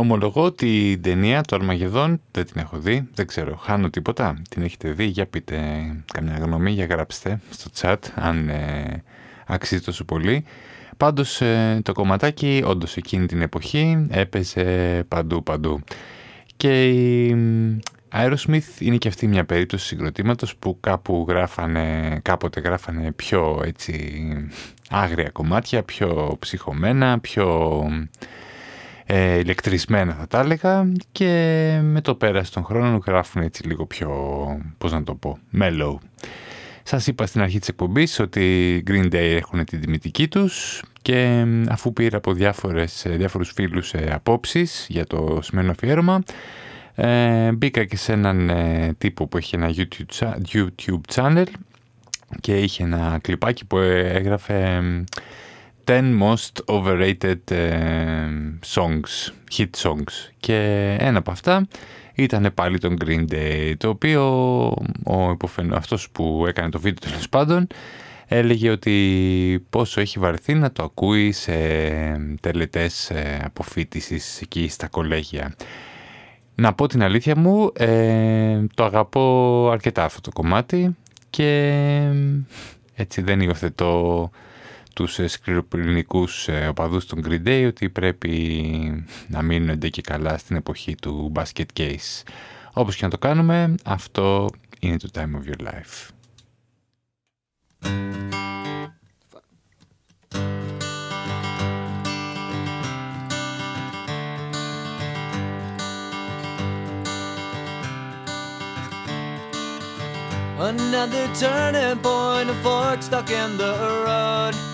ομολογώ ότι η ταινία του Αρμαγεδόν δεν την έχω δει, δεν ξέρω, χάνω τίποτα. Την έχετε δει, για πείτε καμιά γνώμη, για γράψτε στο chat αν ε, αξίζει τόσο πολύ. Πάντως ε, το κομματάκι όντως εκείνη την εποχή έπαιζε παντού παντού. Και η Aerosmith είναι και αυτή μια περίπτωση συγκροτήματος που κάπου γράφανε, κάποτε γράφανε πιο άγρια κομμάτια, πιο ψυχωμένα, πιο ε, ηλεκτρισμένα θα τα έλεγα και με το πέρας των χρόνων γράφουν έτσι λίγο πιο, πώς να το πω, mellow. Σας είπα στην αρχή της εκπομπής ότι Green Day έχουν την τιμητική τους και αφού πήρα από διάφορες, ε, διάφορους φίλους ε, απόψεις για το σημερινό αφιέρωμα ε, μπήκα και σε έναν τύπο που έχει ένα YouTube, YouTube channel και είχε ένα κλιπάκι που έγραφε 10 most overrated ε, songs, hit songs και ένα από αυτά ήταν πάλι τον Green Day το οποίο ο υποφαινο, αυτός που έκανε το βίντεο τέλος πάντων έλεγε ότι πόσο έχει βαρεθεί να το ακούει σε τελετές ε, αποφύτησης εκεί στα κολέγια. Να πω την αλήθεια μου, ε, το αγαπώ αρκετά αυτό το κομμάτι και έτσι δεν υιοθετώ τους σκληροπυρηνικούς ε, οπαδούς των Green Day ότι πρέπει να μείνονται και καλά στην εποχή του basket case. Όπως και να το κάνουμε, αυτό είναι το time of your life. Another turning point, a fork stuck in the road.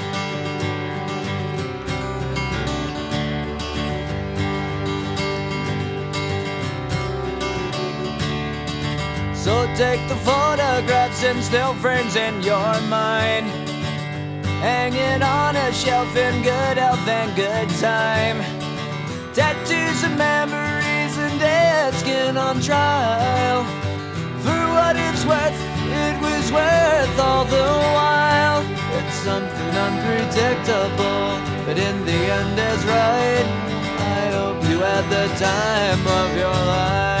So take the photographs and still frames in your mind. Hanging on a shelf in good health and good time. Tattoos and memories and dead skin on trial. For what it's worth, it was worth all the while. It's something unpredictable, but in the end is right. I hope you had the time of your life.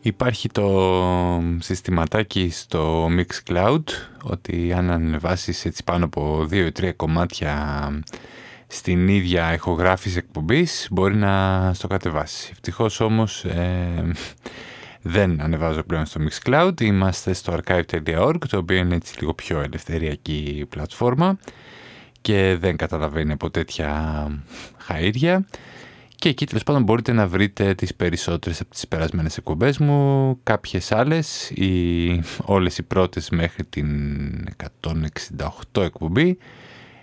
Υπάρχει το συστηματάκι στο Mixcloud ότι αν ανεβάσεις έτσι πάνω από 2-3 κομμάτια στην ίδια ηχογράφηση εκπομπής μπορεί να στο κατεβάσεις. Ευτυχώς όμως ε, δεν ανεβάζω πλέον στο Mixcloud, είμαστε στο archive.org το οποίο είναι έτσι λίγο πιο ελευθεριακή πλατφόρμα και δεν καταλαβαίνει από τέτοια χαΐρια. Και εκεί τέλος πάντων μπορείτε να βρείτε τις περισσότερες από τις περασμένες εκπομπές μου, κάποιες άλλες, οι, όλες οι πρώτες μέχρι την 168 εκπομπή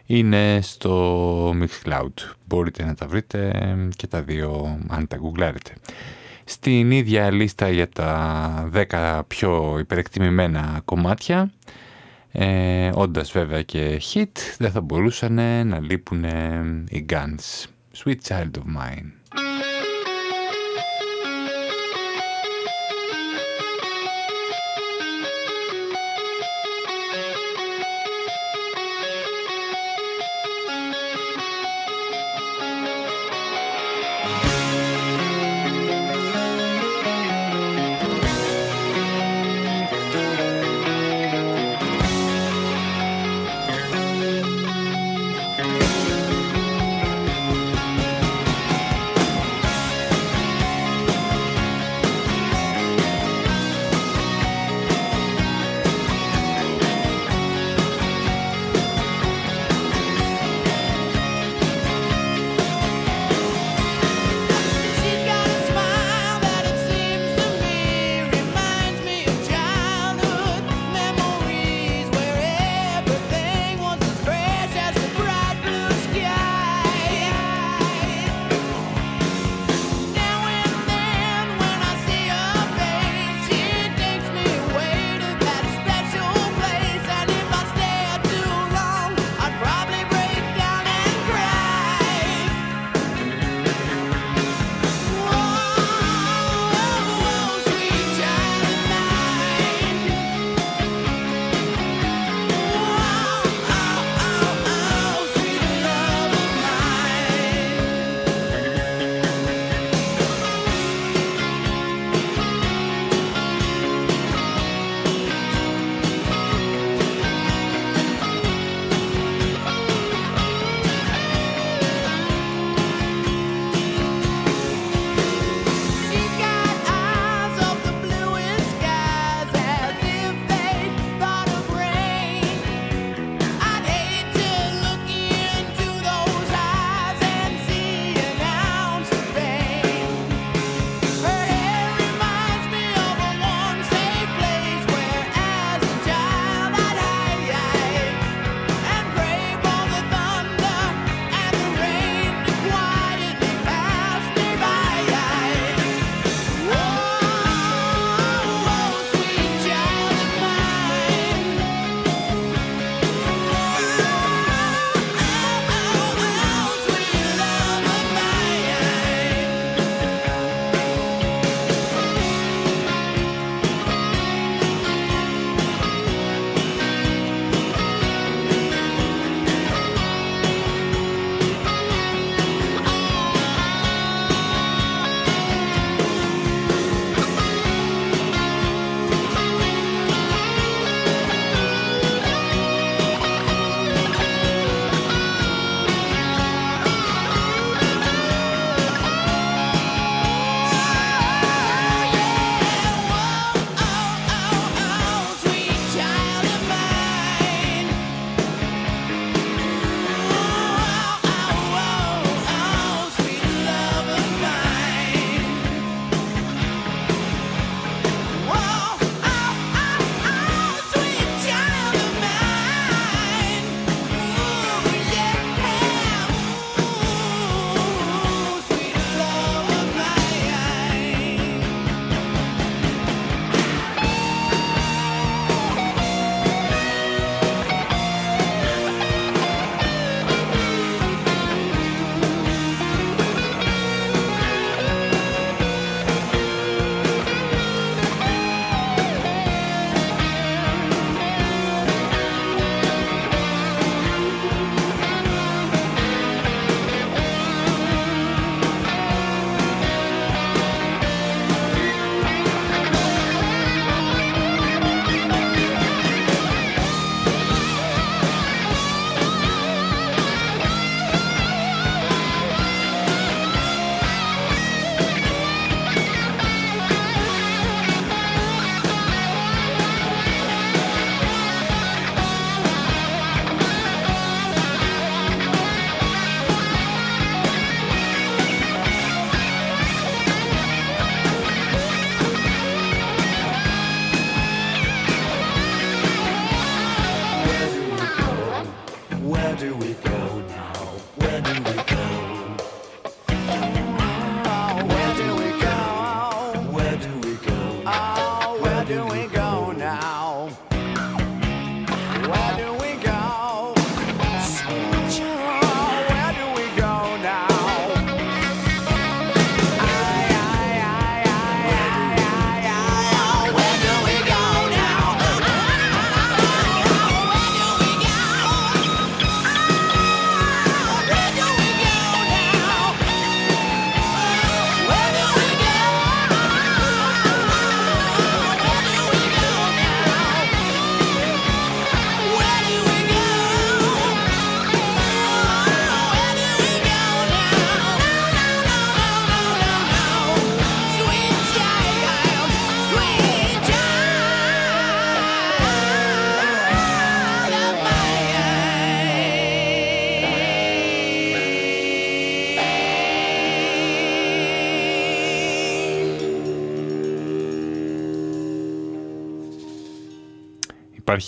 είναι στο Mixcloud. Μπορείτε να τα βρείτε και τα δύο αν τα γκουγκλάρετε. Στην ίδια λίστα για τα 10 πιο υπερεκτιμημένα κομμάτια, ε, όντας βέβαια και hit, δεν θα μπορούσαν να λείπουν οι Guns. Sweet Child of Mine.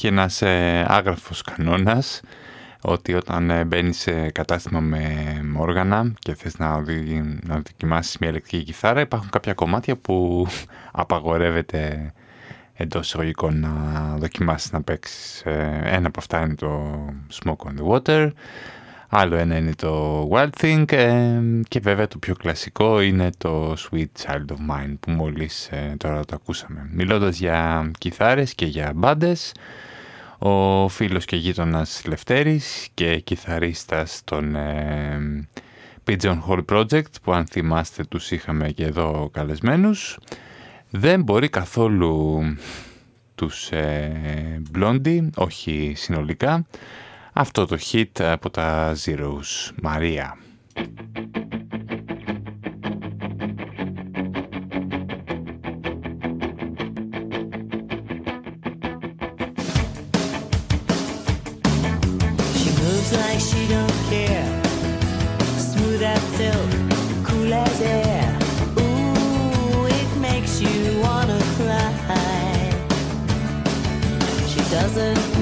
Υπάρχει ένας ε, άγραφος κανόνας ότι όταν ε, μπαίνεις σε κατάστημα με όργανα και θες να, δι, να δοκιμάσεις μια ηλεκτρική κιθάρα υπάρχουν κάποια κομμάτια που απαγορεύεται εντός εισαγωγικών να δοκιμάσεις να παίξεις. Ε, ένα από αυτά είναι το Smoke on the Water, άλλο ένα είναι το Wild Thing ε, και βέβαια το πιο κλασικό είναι το Sweet Child of Mine που μόλις ε, τώρα το ακούσαμε. Μιλώντας για κιθάρες και για μπάντες, ο φίλος και γείτονας Λευτέρης και κιθαρίστας των ε, Pigeon Hole Project που αν θυμάστε τους είχαμε και εδώ καλεσμένους. Δεν μπορεί καθόλου τους ε, Blondie, όχι συνολικά. Αυτό το hit από τα Zeros, Μαρία. Like she don't care. Smooth as silk, cool as air. Ooh, it makes you wanna cry. She doesn't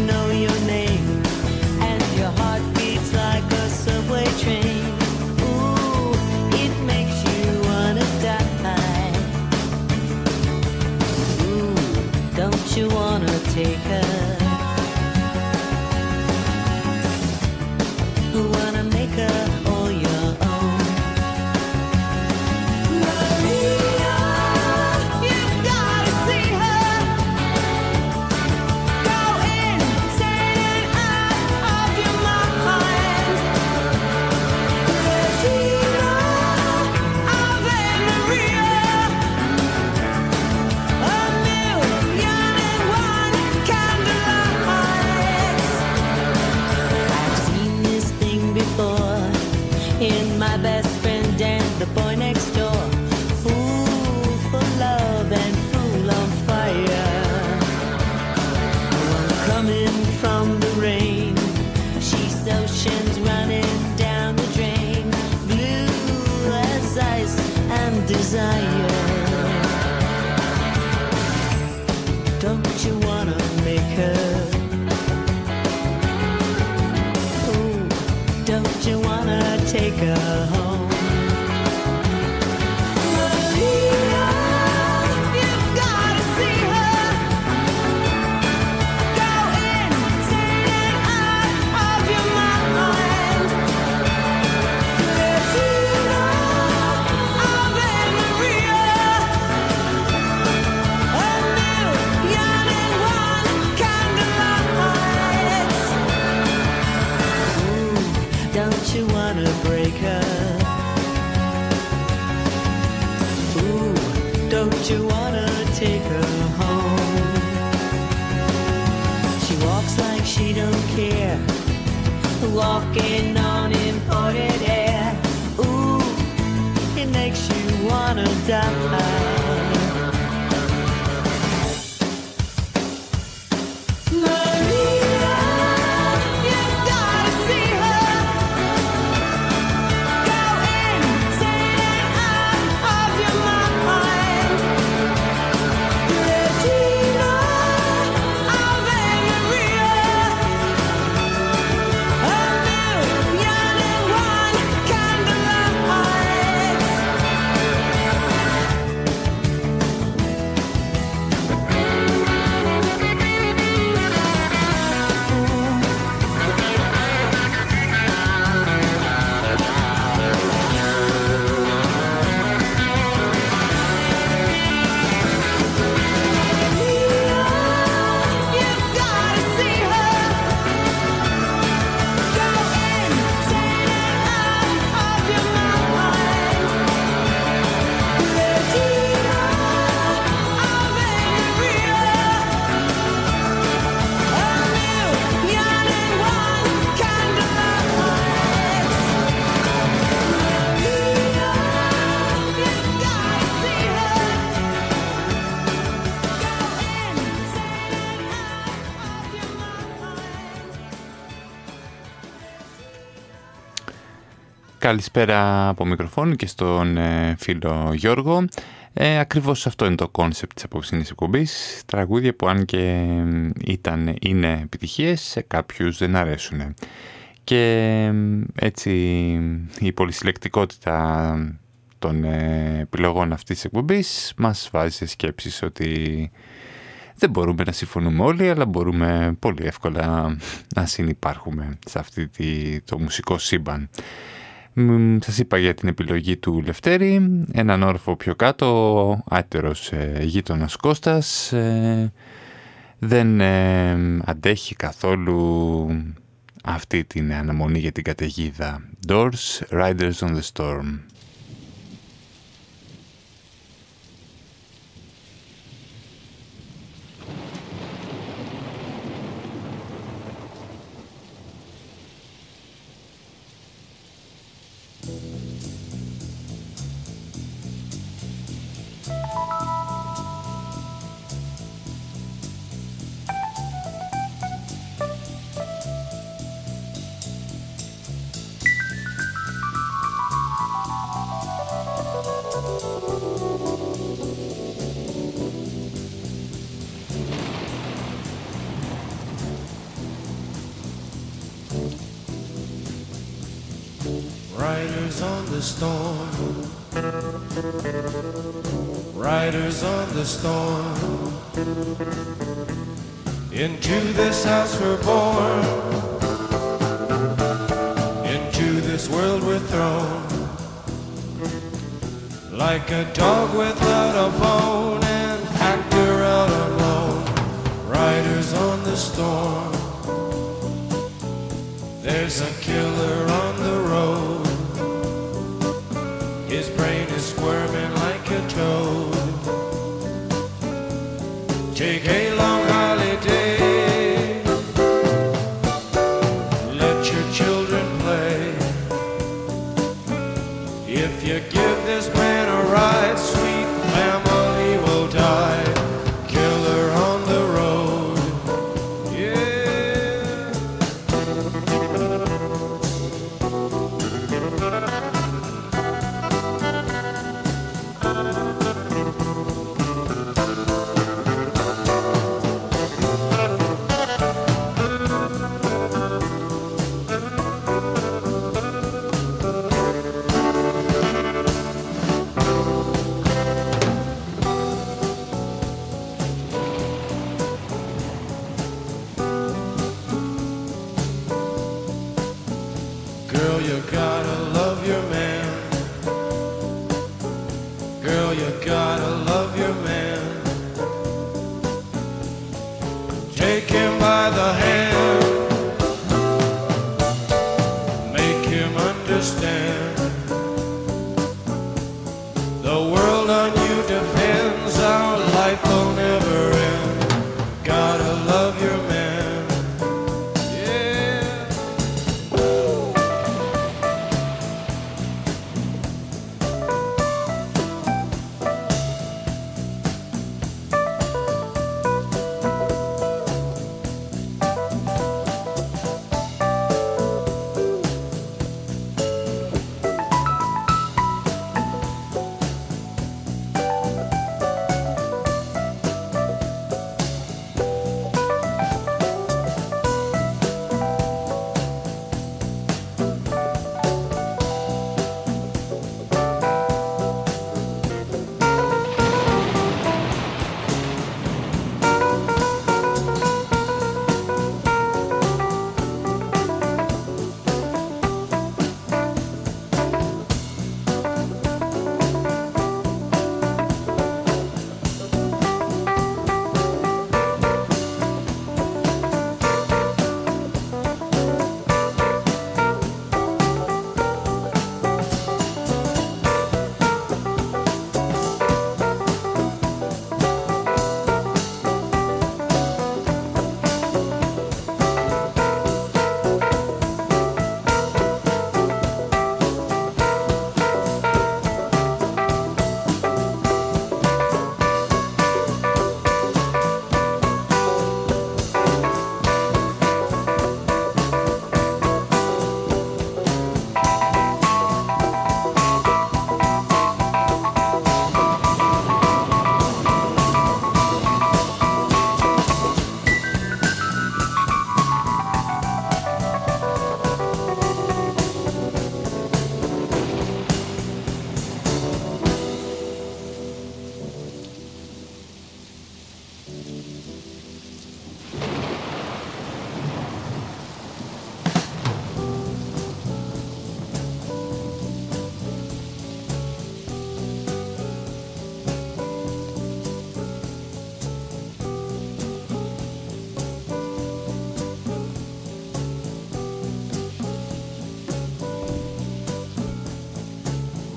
καλησπέρα από μικροφόνου και στον ε, φίλο Γιώργο. Ε, ακριβώς αυτό είναι το κόνσεπτ της απόψινής εκπομπής. Τραγούδια που αν και ήταν, είναι επιτυχίες, σε κάποιους δεν αρέσουν. Και έτσι η πολυσυλλεκτικότητα των ε, επιλογών αυτής της εκπομπής μας βάζει σε σκέψεις ότι δεν μπορούμε να συμφωνούμε όλοι, αλλά μπορούμε πολύ εύκολα να συνυπάρχουμε σε αυτή τη, το μουσικό σύμπαν. Μ, Σας είπα για την επιλογή του Λευτέρη, έναν όρφο πιο κάτω, ο άτερος ε, γείτονας Κώστας, ε, δεν ε, αντέχει καθόλου αυτή την αναμονή για την καταιγίδα. Doors, Riders on the Storm. Storm. There's a killer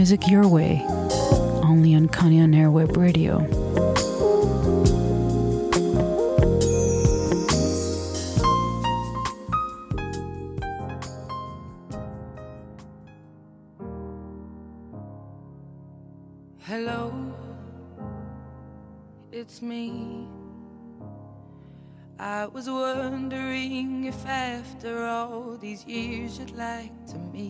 music your way, only on Connie on Airweb Radio. Hello, it's me. I was wondering if after all these years you'd like to meet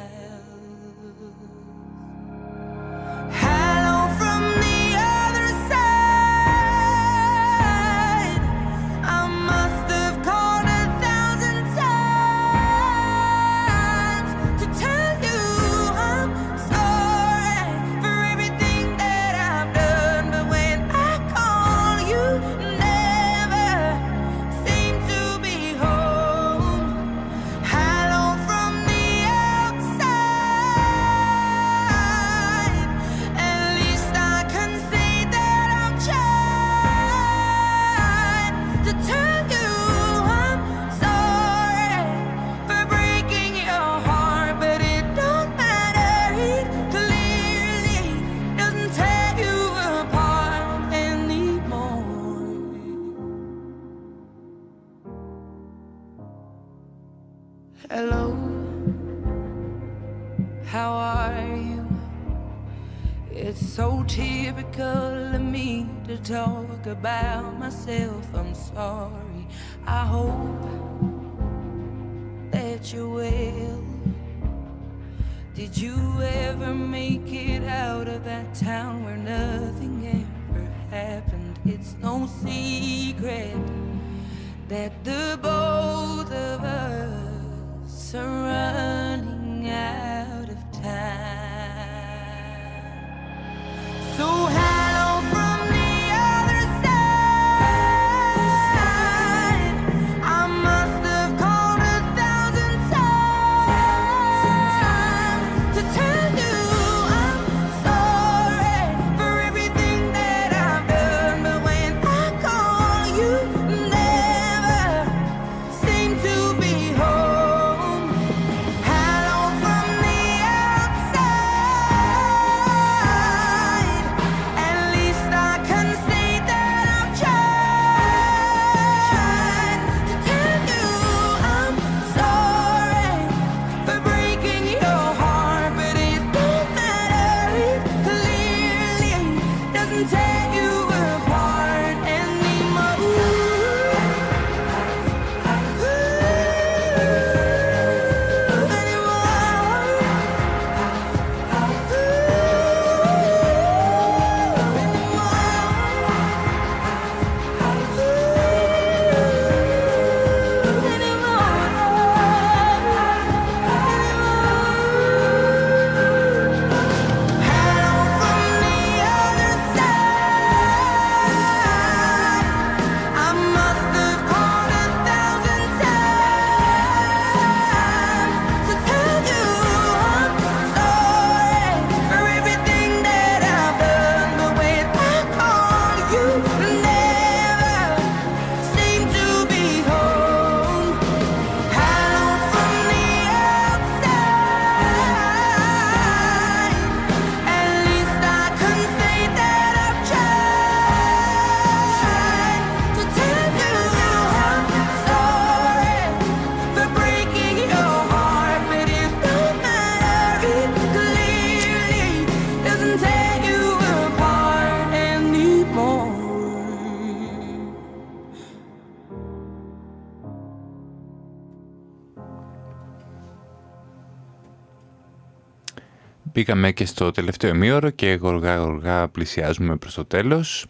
Μπήκαμε και στο τελευταίο ημίωρο και γοργά γοργά πλησιάζουμε προς το τέλος.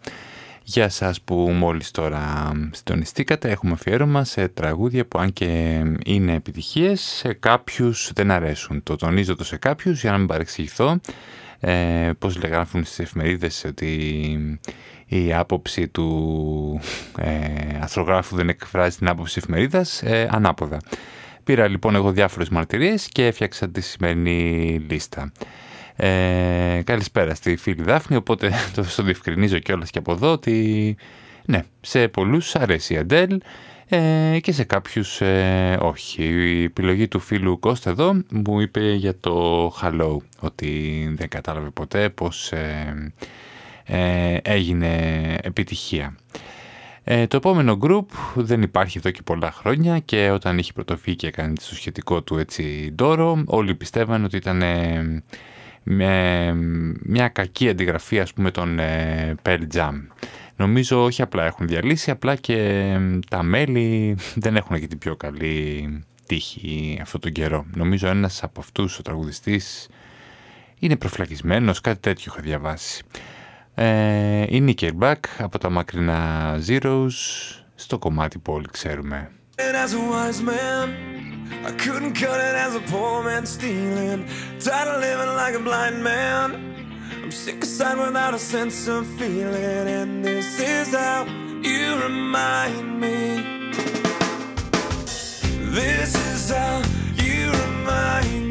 Για σας που μόλις τώρα συντονιστήκατε έχουμε αφιέρωμα σε τραγούδια που αν και είναι επιτυχίες σε κάποιους δεν αρέσουν. Το τονίζω το σε κάποιους για να μην παρεξηγηθώ. Ε, πώς λέγραφουν στις εφημερίδες ότι η άποψη του ε, αθρογράφου δεν εκφράζει την άποψη της εφημερίδας ε, ανάποδα. Πήρα λοιπόν εγώ διάφορες μαρτυρίες και έφτιαξα τη σημερινή λίστα. Ε, καλησπέρα στη φίλη Δάφνη, οπότε το, το διευκρινίζω κιόλας και από εδώ ότι ναι, σε πολλούς αρέσει η Αντέλ ε, και σε κάποιους ε, όχι. Η επιλογή του φίλου Κώστα εδώ μου είπε για το Hello, ότι δεν κατάλαβε ποτέ πως ε, ε, έγινε επιτυχία. Ε, το επόμενο group δεν υπάρχει εδώ και πολλά χρόνια και όταν είχε πρωτοφύγει και έκανε το σχετικό του έτσι ντόρο όλοι πιστεύαν ότι ήταν ε, με μια κακή αντιγραφή ας πούμε των ε, Pearl Jam. Νομίζω όχι απλά έχουν διαλύσει, απλά και τα μέλη δεν έχουν και την πιο καλή τύχη αυτόν τον καιρό. Νομίζω ένας από αυτούς ο τραγουδιστής είναι προφλακισμένος, κάτι τέτοιο είχα διαβάσει. Ε, η Nickelback από τα μακρινά Zeros στο κομμάτι που όλοι ξέρουμε. it as a wise man. I couldn't cut it as a poor man stealing. Tired of living like a blind man. I'm sick aside without a sense of feeling. And this is how you remind me. This is how you remind me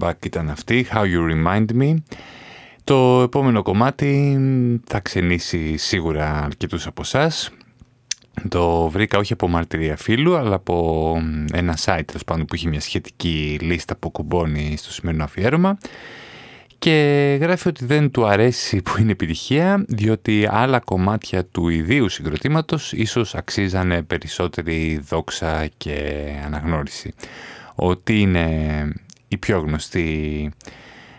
Back ήταν αυτή, How You Remind Me. Το επόμενο κομμάτι θα ξενήσει σίγουρα αρκετούς από εσάς. Το βρήκα όχι από μαρτυρία φίλου, αλλά από ένα site πάνω που έχει μια σχετική λίστα που κουμπώνει στο σημερινό αφιέρωμα. Και γράφει ότι δεν του αρέσει που είναι επιτυχία, διότι άλλα κομμάτια του ιδίου συγκροτήματος ίσως αξίζανε περισσότερη δόξα και αναγνώριση. Ότι είναι πιο γνωστή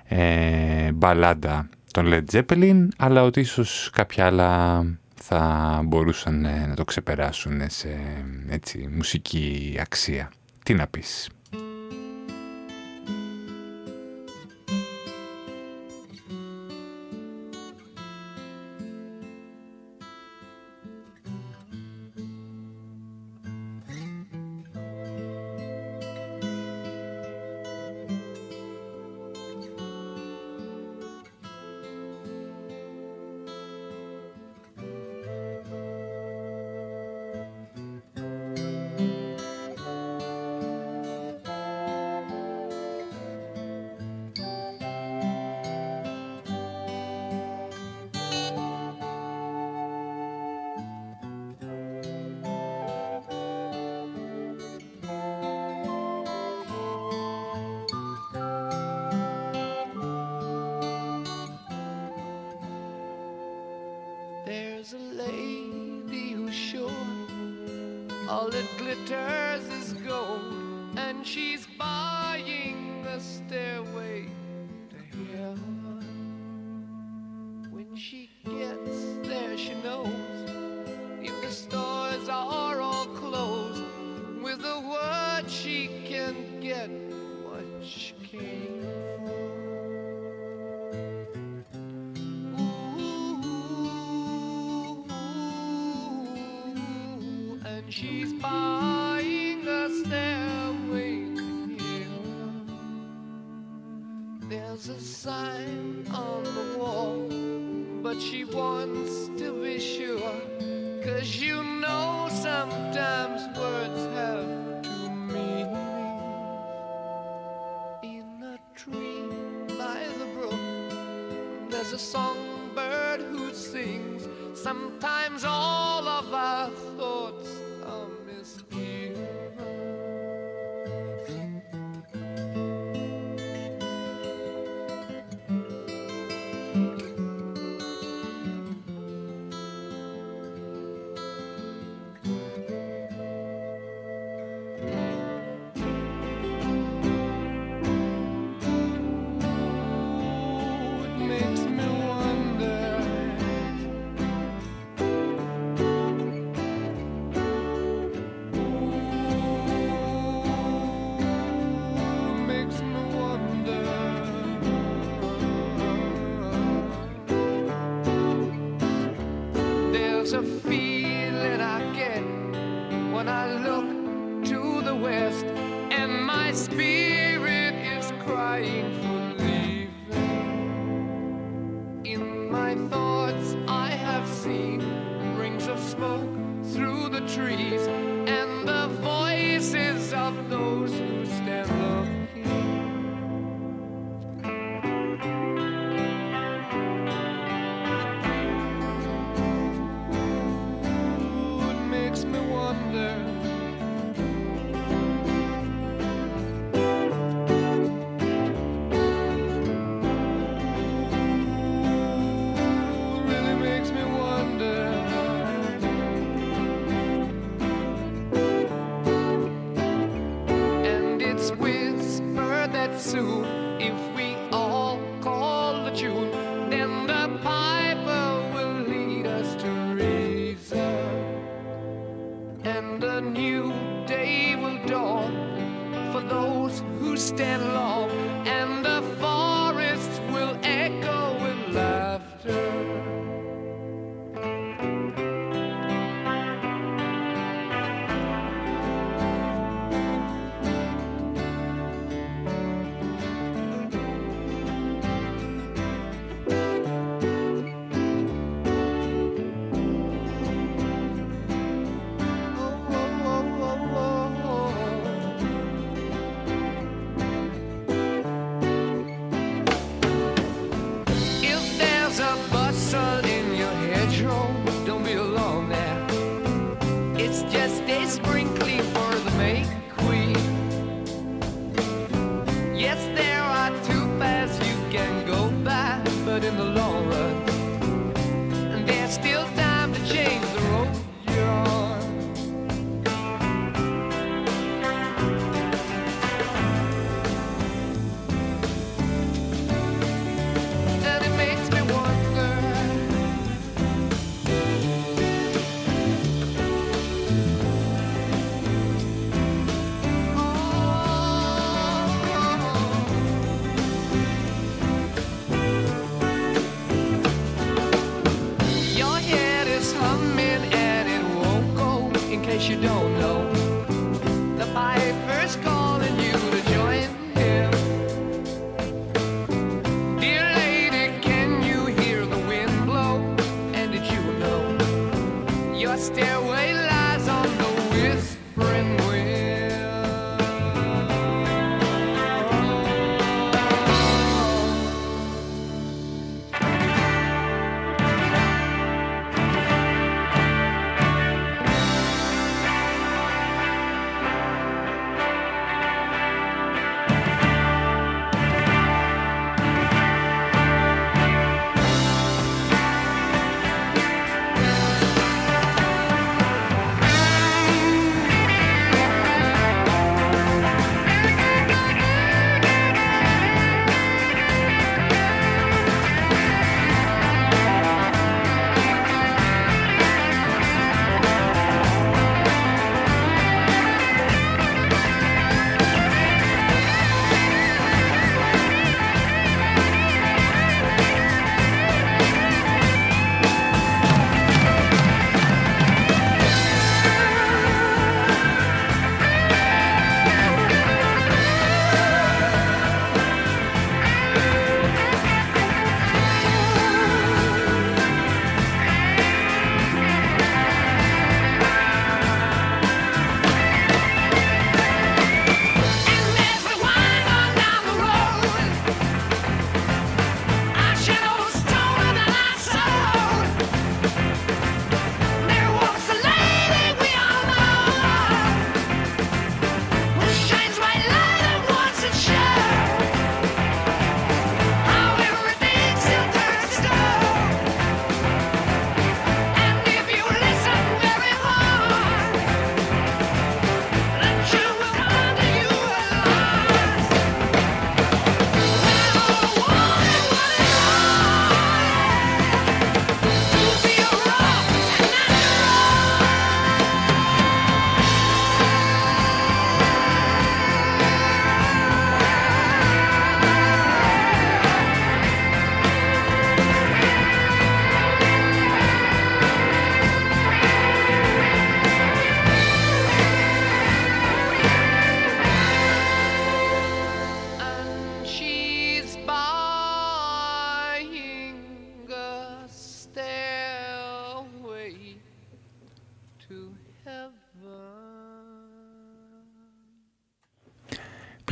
ε, μπαλάντα των Led Zeppelin, αλλά ότι ίσως κάποια άλλα θα μπορούσαν ε, να το ξεπεράσουν σε έτσι, μουσική αξία. Τι να πεις;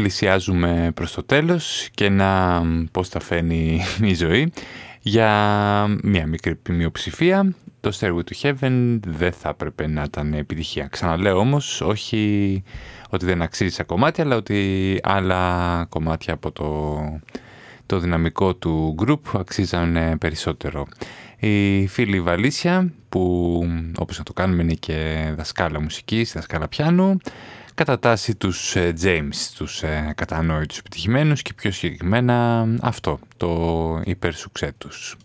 Πλησιάζουμε προς το τέλος και να πώς θα φαίνει η ζωή. Για μια μικρή μειοψηφία, το Stairway to Heaven δεν θα έπρεπε να ήταν επιτυχία. Ξαναλέω όμως, όχι ότι δεν αξίζει σαν κομμάτι, αλλά ότι άλλα κομμάτια από το, το δυναμικό του group αξίζαν ε, περισσότερο. Η φίλη Βαλίσια, που όπως να το κάνουμε είναι και δασκάλα μουσικής, δασκάλα πιάνου, κατατάσσει τους ε, James, τους ε, κατανόητους επιτυχημένους και πιο συγκεκριμένα αυτό, το υπερσουξέ τους.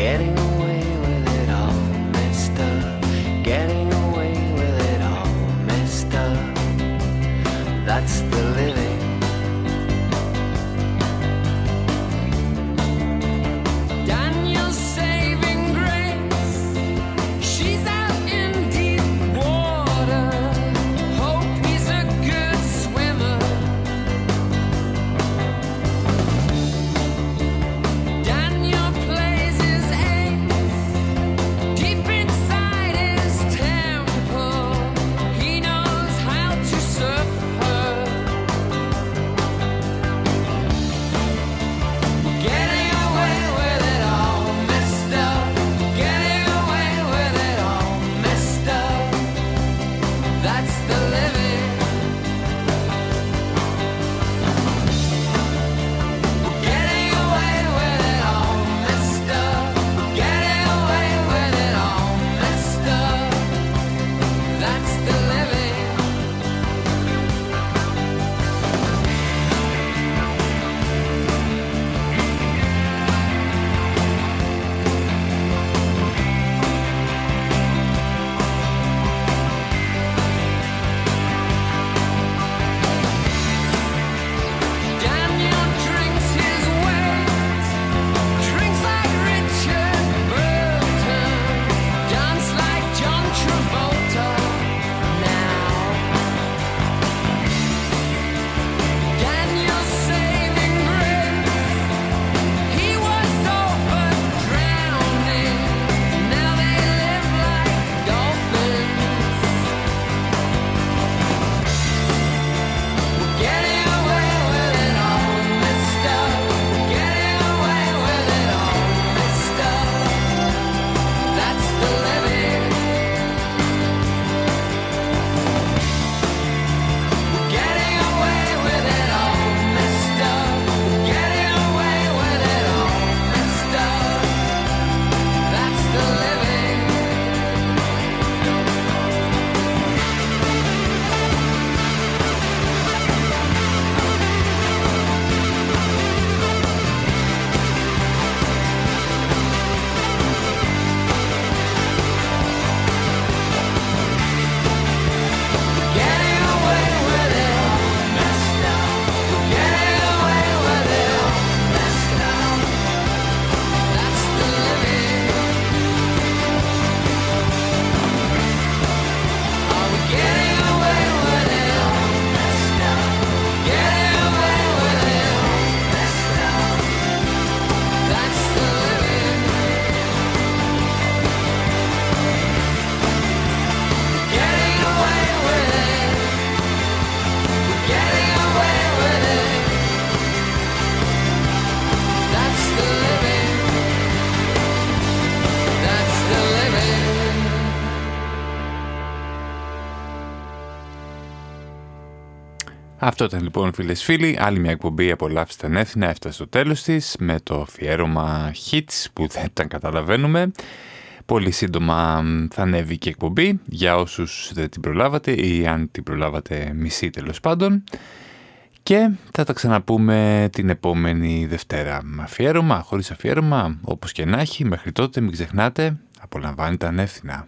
getting Αυτό λοιπόν φίλες φίλοι, άλλη μια εκπομπή απολαύσει τα έθινα, έφτασε στο τέλος της με το αφιέρωμα hits που δεν τα καταλαβαίνουμε. Πολύ σύντομα θα ανέβει και εκπομπή για όσους δεν την προλάβατε ή αν την προλάβατε μισή τέλος πάντων. Και θα τα ξαναπούμε την επόμενη Δευτέρα. Με αφιέρωμα, χωρίς αφιέρωμα, όπως και να έχει, μέχρι τότε μην ξεχνάτε, απολαμβάνει τα ανεύθυνα.